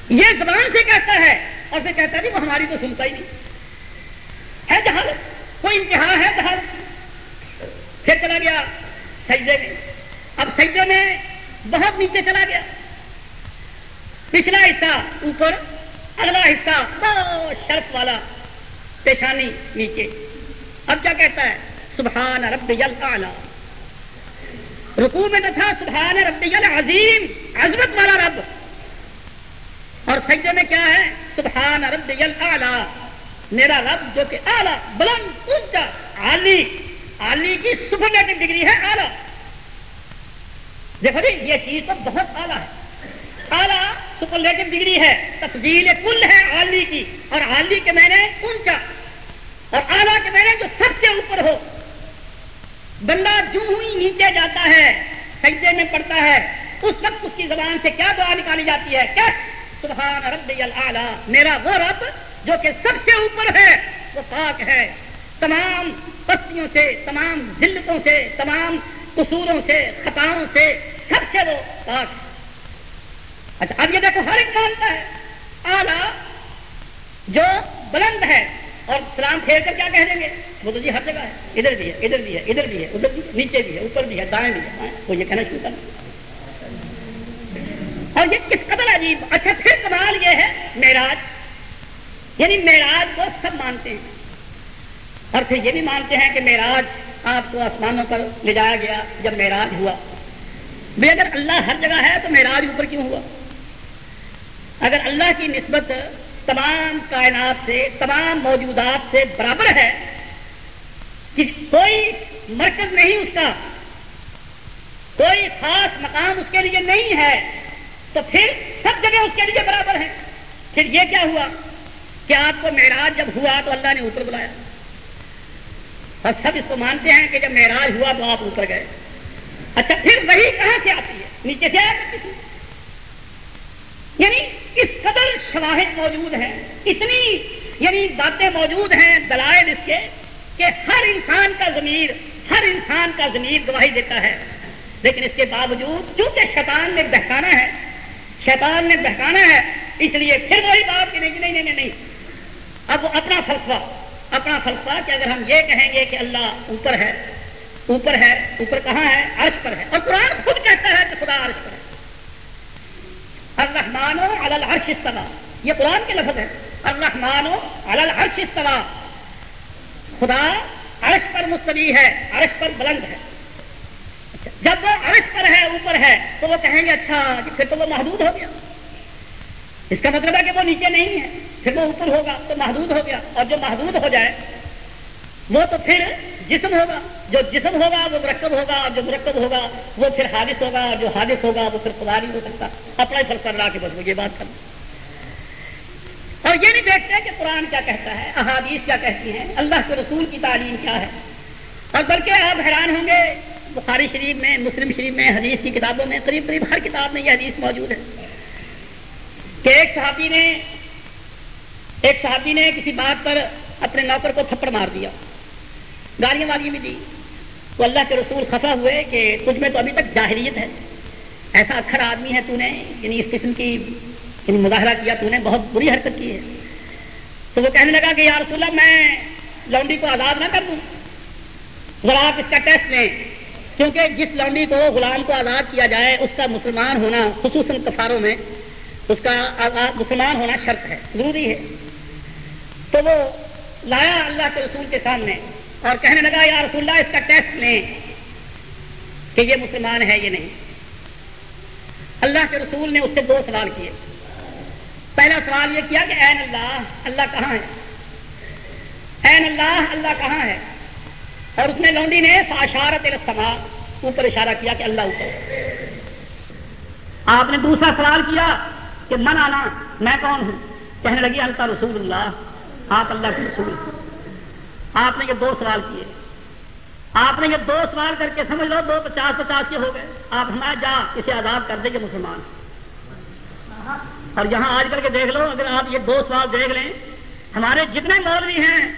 یہ زبان سے کہتا ہے اور پھر کہتا ہے وہ ہماری تو سنتا ہی نہیں۔ ہے جہاں کوئی انتہا ہے جہاں پھر چلا گیا سجدے میں۔ اب سجدے میں بہت نیچے چلا گیا۔ پچھلا حصہ اوپر، اگلا حصہ بہت شرف والا پیشانی نیچے۔ اب کیا کہتا ہے؟ سبحان رب اعلیٰ رکوع میں تو تھا، سبحان ربی العظیم، عظمت والا رب۔ اور سجدے میں کیا ہے؟ سبحان ربی الاعلی میرا رب جو کہ اعلیٰ، بلند، اونچا، عالی۔ عالی کی سپرلیٹو ڈگری ہے اعلیٰ۔ دیکھو جی یہ چیز تو بہت اعلیٰ ہے۔ اعلیٰ سپرلیٹو ڈگری ہے، تفضیل کل ہے عالی کی، اور عالی کے میں نے اونچا، اور اعلیٰ کے میں نے جو سب سے اوپر ہو۔ بندہ جو ہی نیچے جاتا ہے، سجدے میں پڑتا ہے، اس وقت اس کی زبان سے کیا دعا نکالی جاتی ہے؟ کیا؟ سبحان ربی العلیٰ میرا وہ رب جو کہ سب سے اوپر ہے، وہ پاک ہے۔ تمام پستیوں سے، تمام ذلتوں سے، تمام قصوروں سے، خطاؤں سے، سب سے وہ پاک ہے۔ اچھا اب یہ دیکھو، ہر ایک مانتا ہے۔ آلہ جو بلند ہے اور سلام پھیر کر کیا کہہ دیں گے؟ وہ تو جی ہر جگہ ہے۔ ادھر بھی ہے، ادھر بھی ہے، ادھر بھی ہے، ادھر بھی نیچے بھی ہے، اوپر بھی ہے، دائیں بھی ہے۔ وہ یہ کہنا شروع کرنا اور یہ کس قدر عجیب۔ اچھا پھر کمال یہ ہے، معراج۔ یعنی معراج کو سب مانتے ہیں۔ اور پھر یہ بھی مانتے ہیں کہ معراج آپ کو آسمانوں پر لے جایا گیا جب معراج ہوا۔ بھائی اگر اللہ ہر جگہ ہے تو معراج اوپر کیوں ہوا؟ اگر اللہ کی نسبت تمام کائنات سے، تمام موجودات سے برابر ہے کوئی مرکز نہیں اس کا، کوئی خاص مقام اس کے لیے نہیں ہے، تو پھر سب جگہ اس کے لیے برابر ہے پھر یہ کیا ہوا؟ کہ آپ کو معراج جب ہوا تو اللہ نے اوپر بلایا؟ اور سب اس کو مانتے ہیں کہ جب معراج ہوا تو آپ اوپر گئے۔ اچھا پھر وہی کہاں سے آتی ہے؟ نیچے سے آیا کرتی تھی؟ یعنی اس قدر موجود ہیں، اتنی یعنی باتیں موجود ہیں، دلائل اس کے، کہ ہر انسان کا ضمیر، ہر انسان کا ضمیر گواہی دیتا ہے۔ لیکن اس کے باوجود چونکہ شیطان نے بہکانا ہے، شیطان نے بہکانا ہے، اس لیے پھر وہی بات کہ نہیں نہیں نہیں نہیں۔ اب وہ اپنا فلسفہ اپنا فلسفہ کہ اگر ہم یہ کہیں گے کہ اللہ اوپر ہے اوپر ہے، اوپر کہاں ہے؟ عرش پر ہے۔ اور قرآن خود کہتا ہے کہ خدا عرش پر ہے۔ الرحمن و العرش استوا یہ قرآن کے لفظ ہے الرحمن و العرش استوا خدا عرش پر مستوی ہے، عرش پر بلند ہے. اچھا جب وہ عرش پر ہے، اوپر ہے، تو وہ کہیں گے اچھا جی، پھر تو وہ محدود ہو گیا. اس کا مطلب ہے کہ وہ نیچے نہیں ہے، پھر وہ اوپر ہوگا، تو محدود ہو گیا. اور جو محدود ہو جائے وہ تو پھر جسم ہوگا، جو جسم ہوگا، وہ مرکب ہوگا اور جو مرکب ہوگا، وہ پھر حادث ہوگا اور جو حادث ہوگا، وہ پھر خدا نہیں ہو سکتا۔ اپنا ہی فلسفہ لا کے بس مجھے بات کرنا۔ اور یہ نہیں دیکھتے کہ قرآن کیا کہتا ہے، احادیث کیا کہتی ہیں، اللہ کے رسول کی تعلیم کیا ہے۔ اور بلکہ آپ حیران ہوں گے، بخاری شریف میں، مسلم شریف میں، حدیث کی کتابوں میں، قریب قریب ہر کتاب میں یہ حدیث موجود ہے۔ کہ ایک صحابی نے، ایک صحابی نے کسی بات پر اپنے نوکر کو تھپڑ مار دیا۔ گالیاں والیاں بھی دی تو اللہ کے رسول خفا ہوئے کہ تجھ میں تو ابھی تک جاہریت ہے۔ ایسا اکھر آدمی ہے تو نے یعنی اس قسم کی یعنی مظاہرہ کیا تو نے بہت بری حرکت کی ہے۔ تو وہ کہنے لگا کہ یا رسول اللہ، میں لونڈی کو آزاد نہ کر دوں۔ ذرا آپ اس کا ٹیسٹ لیں۔ کیونکہ جس لونڈی کو غلام کو آزاد کیا جائے، اس کا مسلمان ہونا، خصوصاً کفاروں میں، اس کا مسلمان ہونا شرط ہے، ضروری ہے۔ تو وہ لایا اللہ کے رسول کے سامنے۔ اور کہنے لگا، یا رسول اللہ، اس کا ٹیسٹ لیں کہ یہ مسلمان ہے یہ نہیں. اللہ کے رسول نے اس سے دو سوال کیے۔ پہلا سوال یہ کیا کہ این اللہ اللہ کہاں ہے؟ این اللہ اللہ کہاں ہے؟ اور اس نے لونڈی نے فاشارت السما اوپر اشارہ کیا کہ اللہ اوپر۔ آپ نے دوسرا سوال کیا کہ، من آنا میں کون ہوں؟ کہنے لگی اللہ رسول اللہ، آپ اللہ کے رسول آپ نے یہ دو سوال کیے۔ آپ نے یہ دو سوال کر کے سمجھ لو، دو پچاس پچاس کے ہو گئے۔ آپ ہمارا جا، اسے آزاد کر دیں گے مسلمان۔ اور یہاں آج کل کے دیکھ لو، اگر آپ یہ دو سوال دیکھ لیں، ہمارے جتنے مولوی ہیں،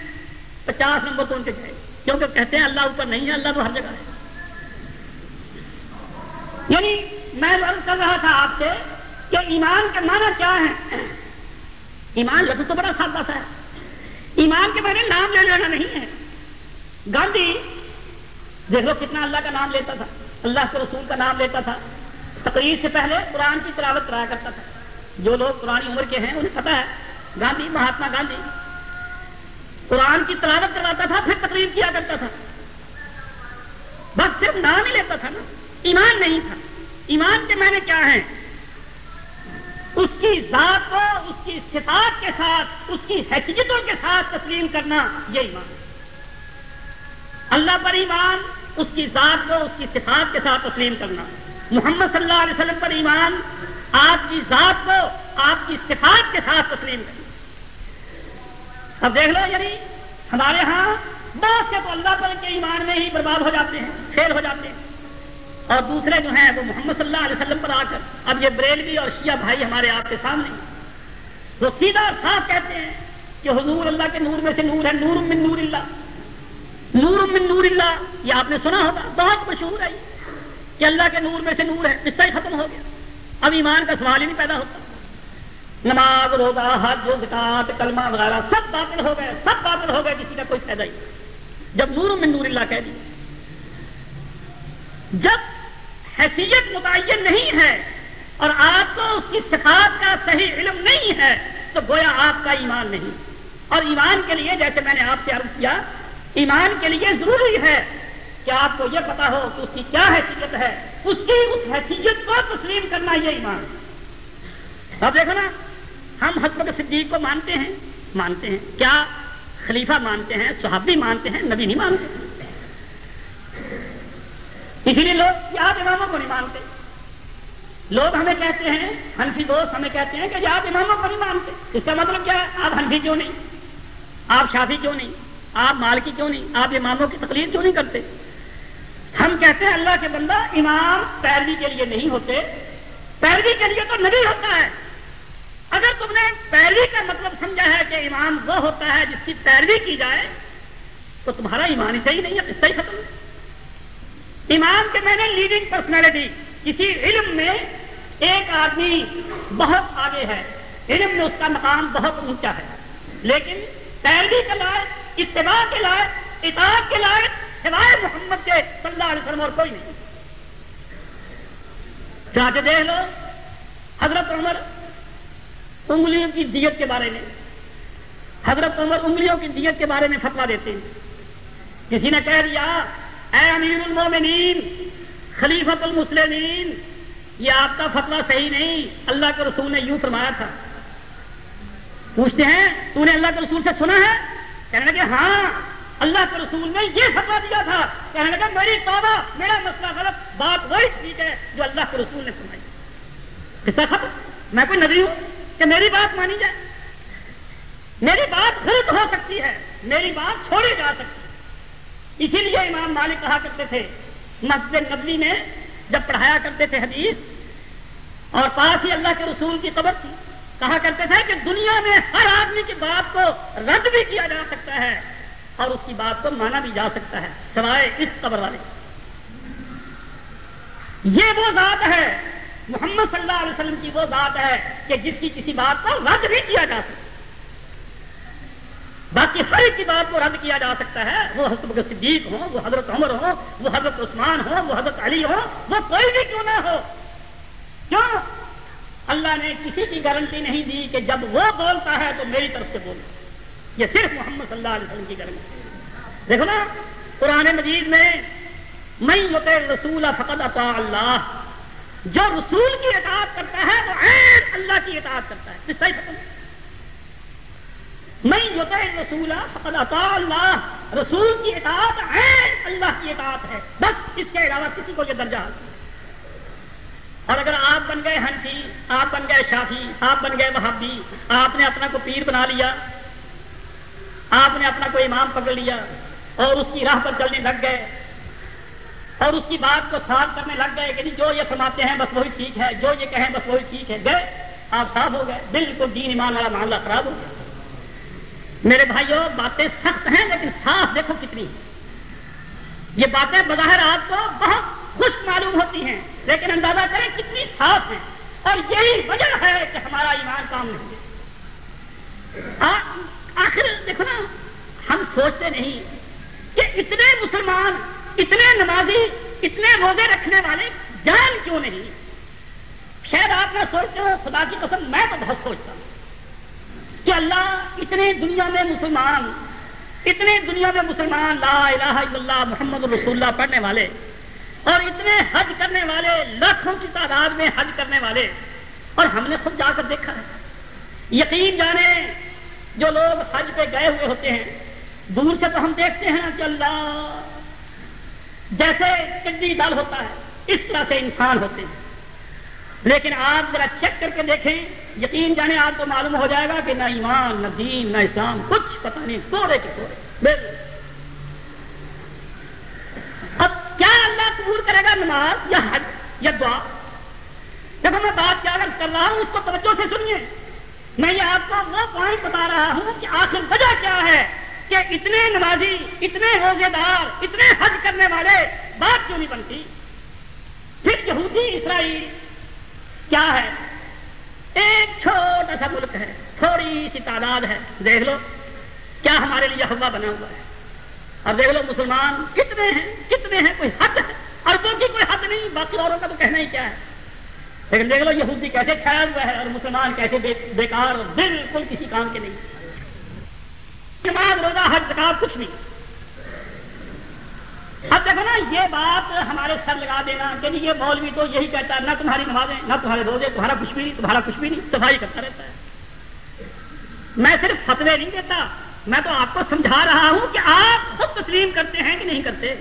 پچاس نمبر تو ان کے گئے۔ کیونکہ کہتے ہیں اللہ اوپر نہیں ہے، اللہ تو ہر جگہ ہے۔ یعنی میں عرض کر رہا تھا آپ سے کہ ایمان کے معنی کیا ہے ایمان لفظ تو بڑا سادہ سا ہے۔ ایمان کے میں نام لے لینا نہیں ہے۔ گاندھی، دیکھ لو کتنا اللہ کا نام لیتا تھا۔ اللہ کے رسول کا نام لیتا تھا۔ تقریر سے پہلے قرآن کی تلاوت کرایا کرتا تھا۔ جو لوگ پرانی عمر کے ہیں، انہیں پتا ہے، گاندھی، مہاتما گاندھی۔ قرآن کی تلاوت کرواتا تھا، پھر تقریر کیا کرتا تھا۔ بس صرف نام ہی لیتا تھا نا۔ ایمان نہیں تھا۔ ایمان کے معنی کیا ہیں؟ اس کی ذات کو، اس کی صفات کے ساتھ، اس کی حیثیتوں کے ساتھ تسلیم کرنا یہ ایمان اللہ پر ایمان، اس کی ذات کو، اس کی صفات کے ساتھ تسلیم کرنا۔ محمد صلی اللہ علیہ وسلم پر ایمان، آپ کی ذات کو، آپ کی صفات کے ساتھ تسلیم کرنا۔ اب دیکھ لو یعنی ہمارے ہاں بہت سے تو اللہ پر کے ایمان میں ہی برباد ہو جاتے ہیں، فیل ہو جاتے ہیں۔ اور دوسرے جو ہیں وہ محمد صلی اللہ علیہ وسلم پر آ کر، اب یہ بریلوی اور شیعہ بھائی ہمارے آپ کے سامنے وہ سیدھا اور صاف کہتے ہیں کہ حضور اللہ کے نور میں سے نور ہے نور من نور اللہ۔ نور من نور اللہ، یہ آپ نے سنا ہوگا، بہت مشہور ہے کہ اللہ کے نور میں سے نور ہے قصہ ہی ختم ہو گیا۔ اب ایمان کا سوال ہی نہیں پیدا ہوتا۔ نماز، روزہ، حج زکات کلمہ وغیرہ سب باطل ہو گئے، سب باطل ہو گئے، کسی کا کوئی فائدہ ہی جب نور من نور اللہ کہہ دی۔ جب حیثیت متعین نہیں ہے اور آپ کو اس کی صفات کا صحیح علم نہیں ہے، تو گویا آپ کا ایمان نہیں۔ اور ایمان کے لیے جیسے میں نے آپ سے عرض کیا، ایمان کے لیے ضروری ہے کہ آپ کو یہ پتا ہو کہ اس کی کیا حیثیت ہے۔ اس کی اس حیثیت کو تسلیم کرنا یہ ایمان۔ اب دیکھو نا، ہم حضرت صدیق کو مانتے ہیں مانتے ہیں۔ کیا خلیفہ مانتے ہیں، صحابی مانتے ہیں، نبی نہیں مانتے؟ اسی لیے لوگ یاد اماموں کو نہیں مانتے۔ لوگ ہمیں کہتے ہیں ہنفی دوست ہمیں کہتے ہیں کہ یاد اماموں کو نہیں مانتے۔ اس کا مطلب کیا ہے؟ آپ ہنفی کیوں نہیں؟ آپ شافی کیوں نہیں؟ آپ مالکی کیوں نہیں؟ آپ اماموں کی تقریر کیوں نہیں کرتے؟ ہم کہتے ہیں اللہ کے بندہ امام پیروی کے لیے نہیں ہوتے۔ پیروی کے لیے تو نبی ہوتا ہے۔ اگر تم نے پیروی کا مطلب سمجھا ہے کہ امام وہ ہوتا ہے جس کی پیروی کی جائے، تو تمہارا ایمان ہی صحیح نہیں ہے صحیح ختم۔ امام کے میں نے لیڈنگ پرسنالٹی کسی علم میں ایک آدمی بہت آگے ہے. علم میں اس کا مقام بہت اونچا ہے. لیکن پیروی کے لائق، اتباع کے لائق، اطاعت کے لائق سوائے محمد کے صلی اللہ علیہ وسلم اور کوئی نہیں. چاہتے دیکھ لو، حضرت عمر انگلیوں کی دیت کے بارے میں، حضرت عمر انگلیوں کی دیت کے بارے میں فتوا دیتے ہیں۔ کسی نے کہہ دیا اے امیر المومنین خلیفت المسلمین، یہ آپ کا فتوا صحیح نہیں، اللہ کے رسول نے یوں فرمایا تھا۔ پوچھتے ہیں، تو نے اللہ کے رسول سے سنا ہے؟ کہنے لگے ہاں اللہ کے رسول نے یہ فتوا دیا تھا۔ کہنے لگا میری توبہ، میرا مسئلہ غلط، بات وہی ٹھیک ہے جو اللہ کے رسول نے سنائی قصہ ختم۔ میں کوئی نبی ہوں کہ میری بات مانی جائے؟ میری بات غلط ہو سکتی ہے، میری بات چھوڑی جا سکتی ہے۔ اسی لیے امام مالک کہا کرتے تھے، مسجد نبلی میں جب پڑھایا کرتے تھے حدیث، اور پاس ہی اللہ کے رسول کی قبر تھی، کہا کرتے تھے کہ دنیا میں ہر آدمی کی بات کو رد بھی کیا جا سکتا ہے، اور اس کی بات کو مانا بھی جا سکتا ہے، سوائے اس قبر والے یہ وہ ذات ہے، محمد صلی اللہ علیہ وسلم کی وہ ذات ہے کہ جس کی کسی بات کو رد بھی کیا جا سکتا باقی ہر ایک کی بات کو رد کیا جا سکتا ہے۔ وہ حضرت صدیق ہو وہ حضرت عمر ہو وہ حضرت عثمان ہو وہ حضرت علی ہو وہ کوئی بھی کیوں نہ ہو۔ کیوں؟ اللہ نے کسی کی گارنٹی نہیں دی کہ جب وہ بولتا ہے تو میری طرف سے بولے۔ یہ صرف محمد صلی اللہ علیہ وسلم کی گارنٹی دیکھو نا، قرآن مجید میں میں ہوتے رسول فقط اطاع اللہ۔ جو رسول کی اطاعت کرتا ہے، وہ عین اللہ کی اطاعت کرتا ہے۔ صحیح میں یوتا رسول فقط اطاع اللہ رسول کی اطاعت عین اللہ کی اطاعت ہے. بس اس کے علاوہ کسی کو یہ درجہ حاصل اور اگر آپ بن گئے ہنسی آپ بن گئے شافی، آپ بن گئے وہابی، آپ نے اپنا کو پیر بنا لیا، آپ نے اپنا کوئی امام پکڑ لیا، اور اس کی راہ پر چلنے لگ گئے، اور اس کی بات کو صاف کرنے لگ گئے کہ جو یہ فرماتے ہیں بس وہی ٹھیک ہے، جو یہ کہیں بس وہی ٹھیک ہے، گئے، آپ صاف ہو گئے، بالکل دین ایمان والا معاملہ خراب ہو گیا۔ میرے بھائیوں باتیں سخت ہیں، لیکن صاف دیکھو کتنی۔ یہ باتیں بظاہر آپ کو بہت خشک معلوم ہوتی ہیں، لیکن اندازہ کریں کتنی صاف ہیں۔ اور یہی وجہ ہے کہ ہمارا ایمان کام نہیں ہے۔ آخر دیکھو نا، ہم سوچتے نہیں کہ اتنے مسلمان، اتنے نمازی، اتنے روزے رکھنے والے جان کیوں نہیں؟ شاید آپ نہ سوچتے ہو، خدا کی قسم، میں تو بہت سوچتا ہوں۔ کہ اللہ اتنے دنیا میں مسلمان اتنے دنیا میں مسلمان، لا الہ الا اللہ، محمد رسول اللہ پڑھنے والے، اور اتنے حج کرنے والے، لاکھوں کی تعداد میں حج کرنے والے، اور ہم نے خود جا کر دیکھا ہے۔ یقین جانے جو لوگ حج پہ گئے ہوئے ہوتے ہیں، دور سے تو ہم دیکھتے ہیں کہ اللہ جیسے چڈی دل ہوتا ہے، اس طرح سے انسان ہوتے ہیں۔ لیکن آپ ذرا چیک کر کے دیکھیں، یقین جانے آپ کو معلوم ہو جائے گا کہ نہ ایمان، نہ دین، نہ اسلام، کچھ پتہ نہیں تھوڑے کے تھوڑے بالکل۔ اب کیا اللہ قبول کرے گا نماز یا حج یا دعا؟ جب میں بات کیا کر رہا ہوں، اس کو توجہ سے سنیے۔ میں یہ آپ کو وہ پوائنٹ بتا رہا ہوں کہ آخر وجہ کیا ہے کہ اتنے نمازی، اتنے روزے دار اتنے حج کرنے والے، بات کیوں نہیں بنتی؟ پھر یہودی اسرائیل کیا ہے؟ ایک چھوٹا سا ملک ہے، تھوڑی سی تعداد ہے، دیکھ لو۔ کیا ہمارے لیے ہوا بنا ہوا ہے؟ اب دیکھ لو، مسلمان کتنے ہیں کتنے ہیں، کوئی حد ہے؟ اربوں کی کوئی حد نہیں، باقی اوروں کا تو کہنا ہی کیا ہے؟ لیکن دیکھ لو، یہودی کیسے چھایا ہوا ہے اور مسلمان کیسے بیکار اور بالکل کسی کام کے نہیں۔ نماز روزہ، حج زکات کچھ نہیں۔ اب دیکھو نا، یہ بات ہمارے سر لگا دینا کہ یہ مولوی تو یہی کہتا ہے، نہ تمہاری نمازیں، نہ تمہارے روزے، تمہارا کچھ بھی نہیں، تمہارا کچھ بھی نہیں، صفائی کرتا رہتا ہے۔ میں صرف فتوے نہیں دیتا، میں تو آپ کو سمجھا رہا ہوں کہ آپ خود تسلیم کرتے ہیں کہ نہیں کرتے۔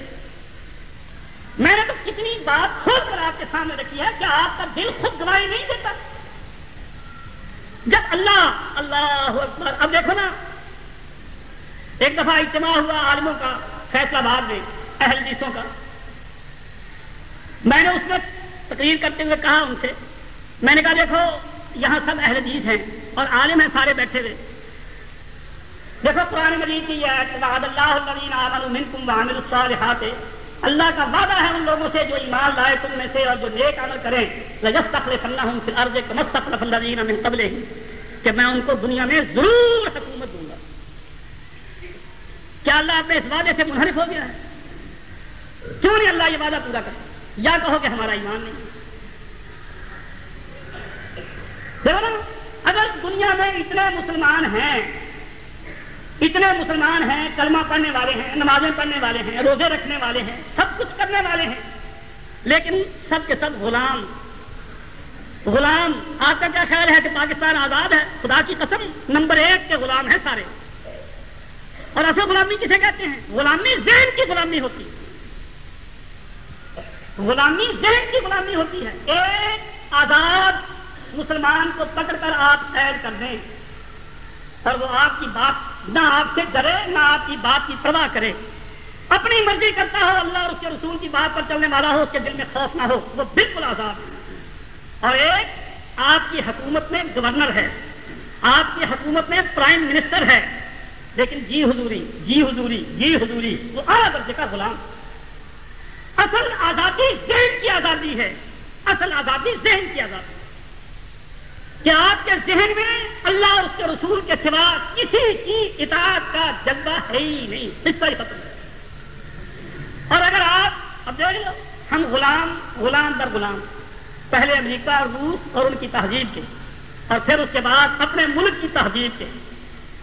میں نے تو کتنی بات کھول کر آپ کے سامنے رکھی ہے کہ آپ کا دل خود گواہی نہیں دیتا۔ جب اللہ اللہ اکبر، اب دیکھو نا، ایک دفعہ اجتماع ہوا عالموں کا، فیصلہ باد میں۔ اہل دیسوں کا۔ میں نے اس میں تقریر کرتے ہوئے کہا ان سے، میں نے کہا دیکھو، یہاں سب اہل حدیث ہیں اور عالم ہیں سارے بیٹھے ہوئے۔ دیکھو، قرآن مجید کی یہ اللہ اللہ کا وعدہ ہے ان لوگوں سے جو ایمان لائے تم میں سے اور جو نیک عمل کریں۔ لجس تخلف ہوں پھر عرض مستقلف اللہ من قبل کہ میں ان کو دنیا میں ضرور حکومت دوں گا۔ کیا اللہ اپنے اس وعدے سے منحرف ہو گیا ہے؟ کیوں نہیں اللہ یہ وعدہ پورا کرے یا کہو کہ ہمارا ایمان نہیں اگر دنیا میں اتنے مسلمان ہیں، اتنے مسلمان ہیں، کلمہ پڑھنے والے ہیں، نمازیں پڑھنے والے ہیں، روزے رکھنے والے ہیں، سب کچھ کرنے والے ہیں، لیکن سب کے سب غلام۔ غلام آپ کا کیا خیال ہے کہ پاکستان آزاد ہے؟ خدا کی قسم، نمبر ایک کے غلام ہیں سارے۔ اور اصل غلامی کسے کہتے ہیں؟ غلامی ذہن کی غلامی ہوتی ہے۔ غلامی ذہن کی غلامی ہوتی ہے۔ ایک آزاد مسلمان کو پکڑ کر آپ قید کر دیں۔ اور وہ آپ کی بات نہ آپ سے ڈرے نہ آپ کی بات کی پرواہ کرے۔ اپنی مرضی کرتا ہو، اللہ اور اس کے رسول کی بات پر چلنے والا ہو، اس کے دل میں خوف نہ ہو، وہ بالکل آزاد اور ایک آپ کی حکومت میں گورنر ہے۔ آپ کی حکومت میں پرائم منسٹر ہے۔ لیکن جی حضوری جی حضوری جی حضوری، وہ اعلیٰ درجے کا غلام۔ اصل آزادی ذہن کی آزادی ہے۔ اصل آزادی ذہن کی آزادی۔ کہ آپ کے ذہن میں اللہ اور اس کے رسول کے سوا کسی کی اطاعت کا جذبہ ہے ہی نہیں؟ حصہ ہی ختم۔ ہے اور اگر آپ، اب دیکھ لو، ہم غلام غلام در غلام، پہلے امریکہ اور روس اور ان کی تہذیب کے، اور پھر اس کے بعد اپنے ملک کی تہذیب کے،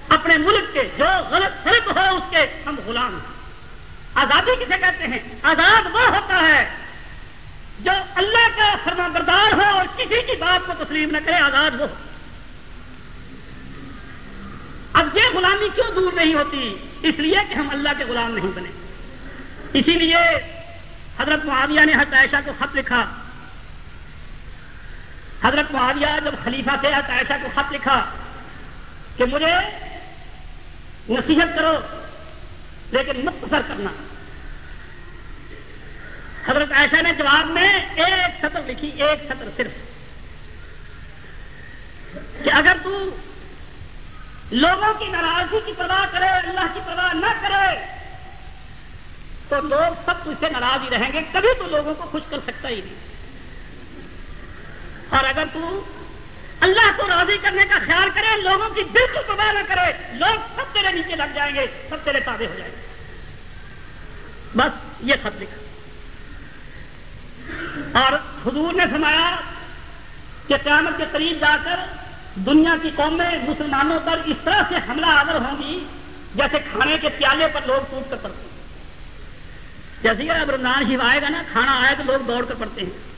اپنے ملک کے جو غلط فرق ہو اس کے، ہم غلام ہیں۔ آزادی کسے کہتے ہیں؟ آزاد وہ ہوتا ہے جو اللہ کا فرما بردار ہو اور کسی کی بات کو تسلیم نہ کرے، آزاد ہو اب یہ غلامی کیوں دور نہیں ہوتی؟ اس لیے کہ ہم اللہ کے غلام نہیں بنے۔ اسی لیے حضرت معاویہ نے حضرت عائشہ کو خط لکھا۔ حضرت معاویہ جب خلیفہ تھے، حضرت عائشہ کو خط لکھا کہ مجھے نصیحت کرو۔ لیکن مختصر کرنا۔ حضرت عائشہ نے جواب میں ایک سطر لکھی، ایک سطر صرف۔ کہ اگر تو لوگوں کی ناراضگی کی پرواہ کرے، اللہ کی پرواہ نہ کرے، تو لوگ سب تجھ سے ناراض ہی رہیں گے، کبھی تو لوگوں کو خوش کر سکتا ہی نہیں۔ اور اگر تو اللہ کو راضی کرنے کا خیال کرے، لوگوں کی بالکل پرواہ نہ کرے، لوگ سب تیرے نیچے لگ جائیں گے، سب تیرے تابع ہو جائیں گے۔ بس یہ خط لکھا۔ اور حضور نے فرمایا کہ قیامت کے قریب جا کر دنیا کی قومیں مسلمانوں پر اس طرح سے حملہ آور ہوں گی جیسے کھانے کے پیالے پر لوگ ٹوٹ کر پڑتے ہیں۔ جیسے کہ اب رمضان شیو آئے گا نا، کھانا آئے تو لوگ دوڑ کر پڑتے ہیں۔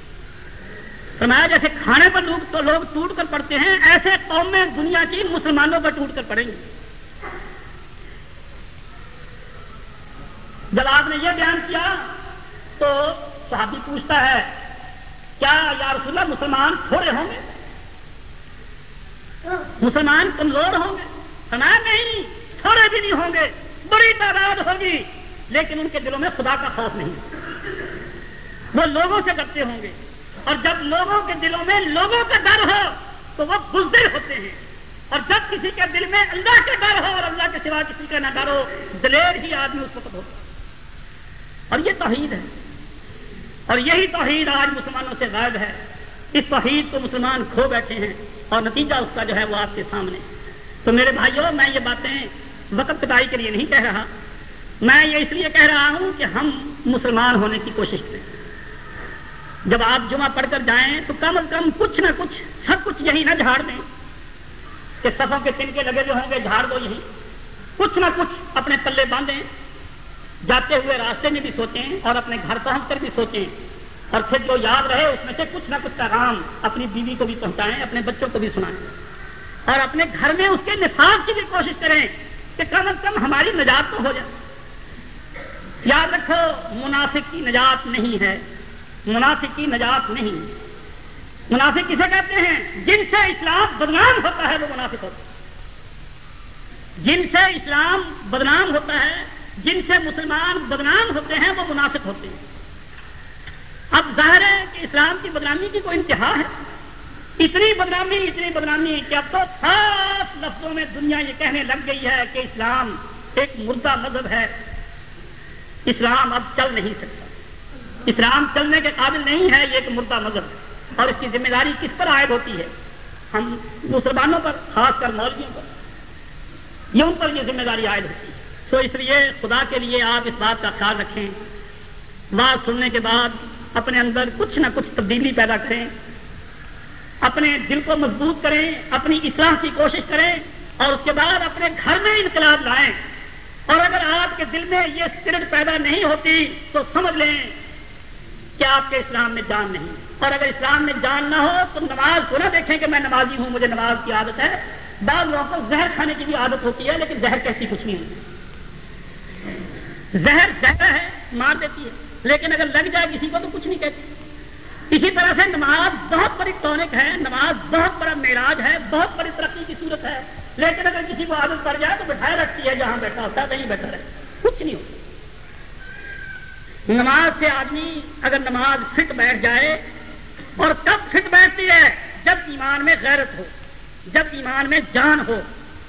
فرمایا جیسے کھانے پر لوگ تو لوگ ٹوٹ کر پڑتے ہیں، ایسے قومیں دنیا کی مسلمانوں پر ٹوٹ کر پڑیں گی جب آپ نے یہ بیان کیا، تو صحابی پوچھتا ہے، کیا یا رسول اللہ مسلمان تھوڑے ہوں گے؟ مسلمان کمزور ہوں گے؟ سنا، نہیں، تھوڑے بھی نہیں ہوں گے، بڑی تعداد ہوگی، لیکن ان کے دلوں میں خدا کا خوف نہیں۔ وہ لوگوں سے ڈرتے ہوں گے۔ اور جب لوگوں کے دلوں میں لوگوں کا ڈر ہو، تو وہ بزدل ہوتے ہیں۔ اور جب کسی کے دل میں اللہ کے ڈر ہو اور اللہ کے سوا کسی کا نہ ڈر ہو دلیر ہی آدمی اس وقت ہوتا اور یہ توحید ہے۔ اور یہی توحید آج مسلمانوں سے غائب ہے۔ اس توحید کو مسلمان کھو بیٹھے ہیں اور نتیجہ اس کا جو ہے وہ آپ کے سامنے۔ تو میرے بھائیوں، میں یہ باتیں وقت پتائی کے لیے نہیں کہہ رہا۔ میں یہ اس لیے کہہ رہا ہوں کہ ہم مسلمان ہونے کی کوشش کریں۔ جب آپ جمعہ پڑھ کر جائیں تو کم از کم کچھ نہ کچھ سب کچھ یہی نہ جھاڑ دیں کہ سفوں کے تن کے لگے جو ہوں گے جھاڑ دو یہی۔ کچھ نہ کچھ اپنے پلے باندھیں، جاتے ہوئے راستے میں بھی سوچیں اور اپنے گھر پہنچ کر بھی سوچیں۔ اور پھر جو یاد رہے اس میں سے کچھ نہ کچھ پیغام اپنی بیوی کو بھی پہنچائیں، اپنے بچوں کو بھی سنائیں۔ اور اپنے گھر میں اس کے نفاذ کی بھی کوشش کریں کہ کم از کم ہماری نجات تو ہو جائے۔ یاد رکھو، منافق کی نجات نہیں ہے۔ منافق کی نجات نہیں۔ منافق کسے کہتے ہیں؟ جن سے اسلام بدنام ہوتا ہے، وہ منافق ہوتا ہے جن سے اسلام بدنام ہوتا ہے، جن سے مسلمان بدنام ہوتے ہیں، وہ منافق ہوتے ہیں۔ اب ظاہر ہے کہ اسلام کی بدنامی کی کوئی انتہا ہے۔ اتنی بدنامی اتنی بدنامی کہ اب تو خاص لفظوں میں دنیا یہ کہنے لگ گئی ہے کہ اسلام ایک مردہ مذہب ہے۔ اسلام اب چل نہیں سکتا۔ اسلام چلنے کے قابل نہیں ہے، یہ ایک مردہ مذہب اور اس کی ذمہ داری کس پر عائد ہوتی ہے؟ ہم مسلمانوں پر، خاص کر مولویوں پر۔ یہ ان پر یہ ذمہ داری عائد ہوتی ہے۔ سو اس لیے خدا کے لیے آپ اس بات کا خیال رکھیں۔ بات سننے کے بعد اپنے اندر کچھ نہ کچھ تبدیلی پیدا کریں۔ اپنے دل کو مضبوط کریں، اپنی اصلاح کی کوشش کریں۔ اور اس کے بعد اپنے گھر میں انقلاب لائیں۔ اور اگر آپ کے دل میں یہ اسپرٹ پیدا نہیں ہوتی تو سمجھ لیں کہ آپ کے اسلام میں جان نہیں اور اگر اسلام میں جان نہ ہو، تو نماز کو نہ دیکھیں کہ میں نمازی ہوں، مجھے نماز کی عادت ہے۔ بعض لوگوں کو زہر کھانے کی بھی عادت ہوتی ہے، لیکن زہر کیسی کچھ نہیں ہوتی۔ زہر زہر ہے، مار دیتی ہے، لیکن اگر لگ جائے کسی کو تو کچھ نہیں کہتی۔ اسی طرح سے نماز بہت بڑی ٹونک ہے، نماز بہت بڑا معراج ہے، بہت بڑی ترقی کی صورت ہے۔ لیکن اگر کسی کو عادت پڑ جائے تو بٹھائے رکھتی ہے، جہاں بیٹھا ہوتا ہے کہیں بیٹھا رہے کچھ نہیں ہوتا۔ نماز سے آدمی اگر نماز فٹ بیٹھ جائے اور کب فٹ بیٹھتی ہے جب ایمان میں غیرت ہو، جب ایمان میں جان ہو،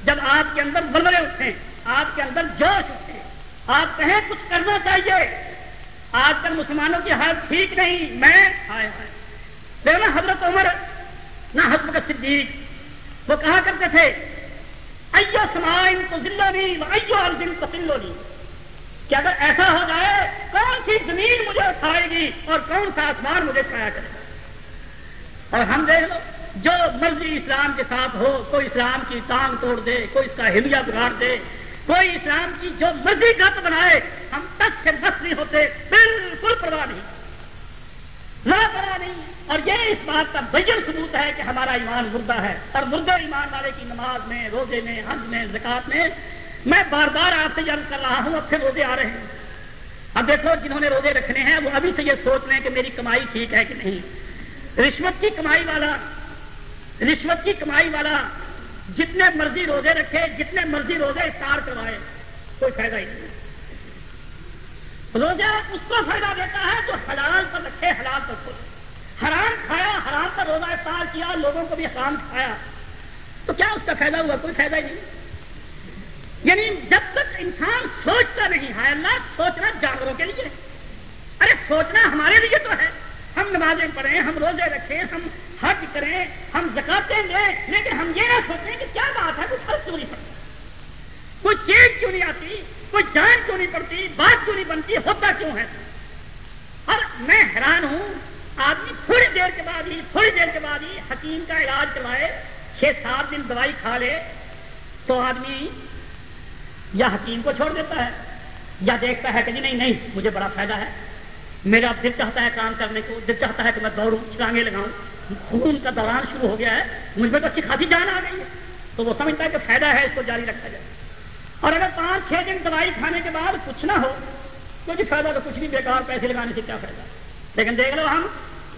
جب آپ کے اندر بلبلے اٹھیں آپ کے اندر جوش اٹھے آپ کہیں کچھ کرنا چاہیے۔ آج کل مسلمانوں کی حالت ٹھیک نہیں، میں دیکھنا حضرت عمر نہ حضرت صدیق، وہ کہا کرتے تھے، ایو سمائن تو ذلو نہیں ایو الدن تو سلو نہیں کہ اگر ایسا ہو جائے، کون سی زمین مجھے اٹھائے گی اور کون سا آسمان مجھے چھایا کرے گا؟ اور ہم دیکھ لو، جو مرضی اسلام کے ساتھ ہو، کوئی اسلام کی ٹانگ توڑ دے، کوئی اس کا ہلیہ بگاڑ دے، کوئی اسلام کی جو مرضی گت بنائے، ہم دس سے دس نہیں ہوتے، بالکل پرواہ نہیں۔ پرواہ نہیں۔ اور یہ اس بات کا بجن ثبوت ہے کہ ہمارا ایمان مردہ ہے۔ اور مردہ ایمان والے کی نماز میں، روزے میں، حج میں زکات میں میں بار بار آپ سے یاد کر رہا ہوں، اب پھر روزے آ رہے ہیں۔ اب دیکھو، جنہوں نے روزے رکھنے ہیں، وہ ابھی سے یہ سوچ لیں کہ میری کمائی ٹھیک ہے کہ نہیں۔ رشوت کی کمائی والا، رشوت کی کمائی والا جتنے مرضی روزے رکھے، جتنے مرضی روزے افطار کروائے، کوئی فائدہ ہی نہیں۔ روزہ اس کو فائدہ دیتا ہے جو حلال پر رکھے، حلال پر خوش حرام کھایا، حرام پر روزہ افطار کیا، لوگوں کو بھی حرام کھایا۔ تو کیا اس کا فائدہ ہوا؟ کوئی فائدہ ہی نہیں۔ یعنی جب تک انسان سوچتا نہیں ہے، اللہ سوچنا جانوروں کے لیے۔ ارے، سوچنا ہمارے لیے تو ہے۔ ہم نمازیں پڑھیں، ہم روزے رکھیں، ہم حج کریں، ہم زکاتے لیں لیکن ہم یہ نہ سوچیں کہ کیا بات ہے کوئی فرق کیوں نہیں پڑتا کوئی چیز کیوں نہیں آتی؟ کوئی جان کیوں نہیں پڑتی؟ بات کیوں نہیں بنتی؟ ہوتا کیوں ہے؟ اور میں حیران ہوں، آدمی تھوڑی دیر کے بعد ہی، تھوڑی دیر کے بعد ہی حکیم کا علاج کروائے، چھ سات دن دوائی کھا لے، تو آدمی یا حکیم کو چھوڑ دیتا ہے، یا دیکھتا ہے کہ جی نہیں نہیں، مجھے بڑا فائدہ ہے۔ میرا دل چاہتا ہے کام کرنے کو، دل چاہتا ہے کہ میں دوڑوں چھلانگے لگاؤں۔ خون کا دوران شروع ہو گیا ہے، مجھ میں تو اچھی خاصی جان آ گئی ہے۔ تو وہ سمجھتا ہے کہ فائدہ ہے، اس کو جاری رکھا جائے۔ اور اگر پانچ، چھ دن دوائی کھانے کے بعد کچھ نہ ہو، تو جی فائدہ تو کچھ نہیں بیکار پیسے لگانے سے کیا فائدہ؟ لیکن دیکھ لو ہم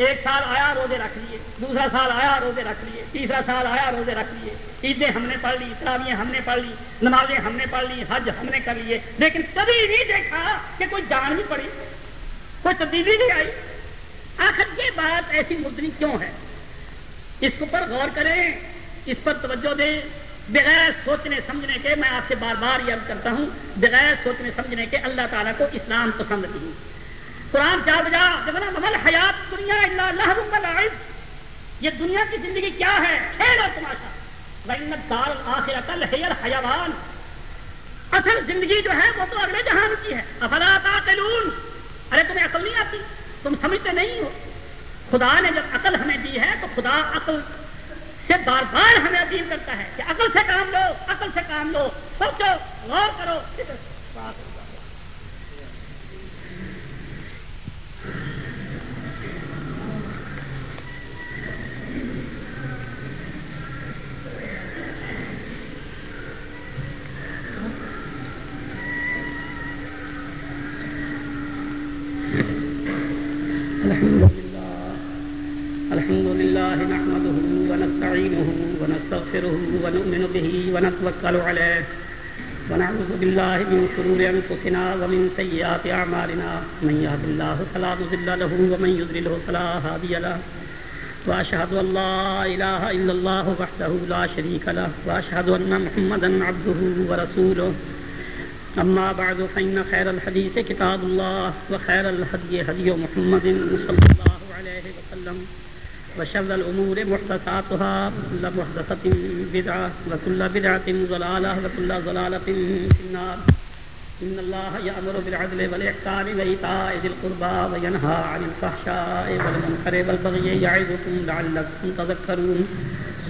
ایک سال آیا، روزے رکھ لیے۔ دوسرا سال آیا، روزے رکھ لیے۔ تیسرا سال آیا، روزے رکھ لیے۔ عیدیں ہم نے پڑھ لی تراویاں ہم نے پڑھ لی، نمازیں ہم نے پڑھ لی، حج ہم نے کر لیے۔ لیکن کبھی نہیں دیکھا کہ کوئی جان بھی پڑی، کوئی تبدیلی نہیں آئی۔ آخر یہ بات ایسی مدنی کیوں ہے؟ اس کے اوپر غور کریں، اس پر توجہ دیں۔ بغیر سوچنے سمجھنے کے میں آپ سے بار بار یہ کرتا ہوں، بغیر سوچنے سمجھنے کے اللہ تعالیٰ کو اسلام پسند نہیں۔ قرآن چار بجا مغل حیات دنیا اللہ یہ دنیا کی زندگی کیا ہے؟ کھیل اور تماشا۔ دار آخر حیوان اصل زندگی جو ہے، وہ تو اگلے جہان کی ہے۔ افلا تعقلون؟ ارے، تمہیں عقل نہیں آتی؟ تم سمجھتے نہیں ہو؟ خدا نے جب عقل ہمیں دی ہے، تو خدا عقل سے بار بار ہمیں اپیل کرتا ہے کہ عقل سے کام لو، عقل سے کام لو۔ سوچو، غور کرو۔ الحمد لله الحمد لله نحمده ونستعينه ونستغفره ونؤمن به ونتوكل عليه ونعوذ بالله من شرور أنفسنا ومن سيئات أعمالنا من يهد الله فلا مضل له ومن يضلله فلا هادي له وأشهد أن لا إله إلا الله وحده لا شريك له وأشهد أن محمدا عبده ورسوله أما بعد، فإن خير الحديث كتاب الله، وخير الهدي هدي محمد صلى الله عليه وسلم، وشر الأمور محدثاتها وكل محدثة بدعة، وكل بدعة ضلالة، وكل ضلالة في النار. إن الله يأمر بالعدل والإحسان وإيتاء ذي القربى، وينهى عن الفحشاء والمنكر والبغي يعظكم لعلكم تذكرون.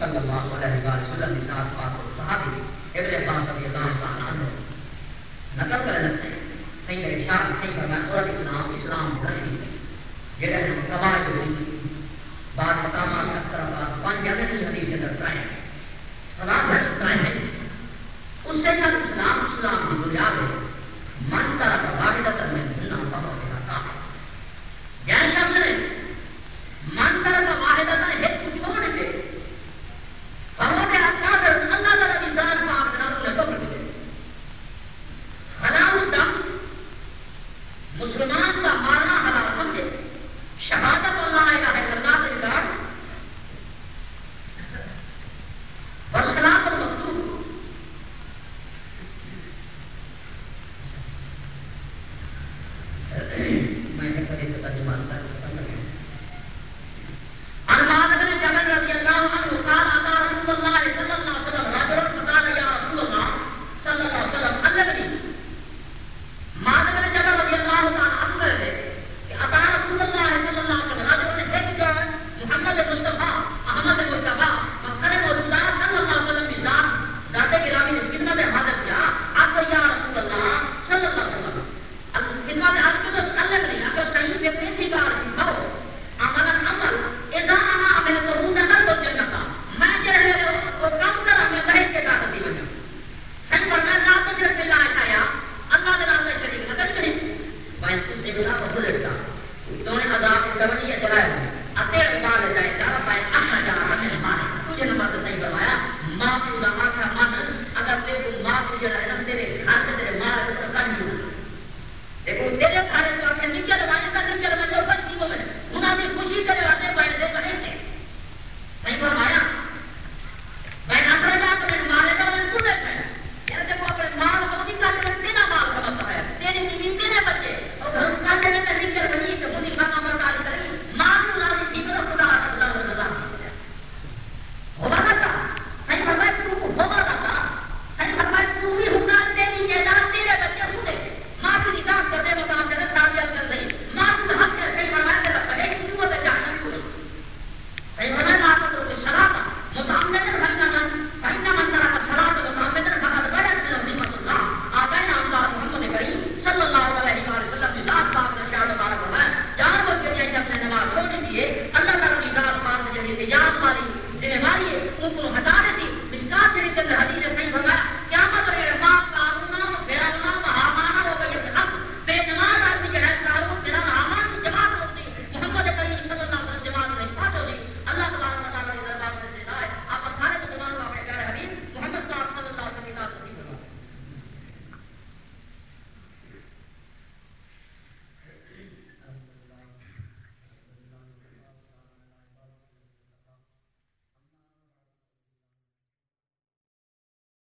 صلی اللہ علیہ وآلہ وسلم نے ساتھ پاک کو کہا کہ ابن عبان صلی اللہ علیہ وآلہ وسلم نقل کرنے سے صحیح ارشاد صحیح فرمائے اور اسلام اسلام میں رسی ہے جیسے ہم قبائے جو ہیں بعض مقامات اکثر آباد پانچ جانے کی حدیث سے درست آئے ہیں سلام درست آئے ہیں اس سے ساتھ اسلام اسلام کی بنیاد ہے من طرح کا واحدہ تر میں چلایا اپنے چار پائے اچھا چار پائے اچھا چار پائے کچھ نمبر تو صحیح کروایا ماں پیو کا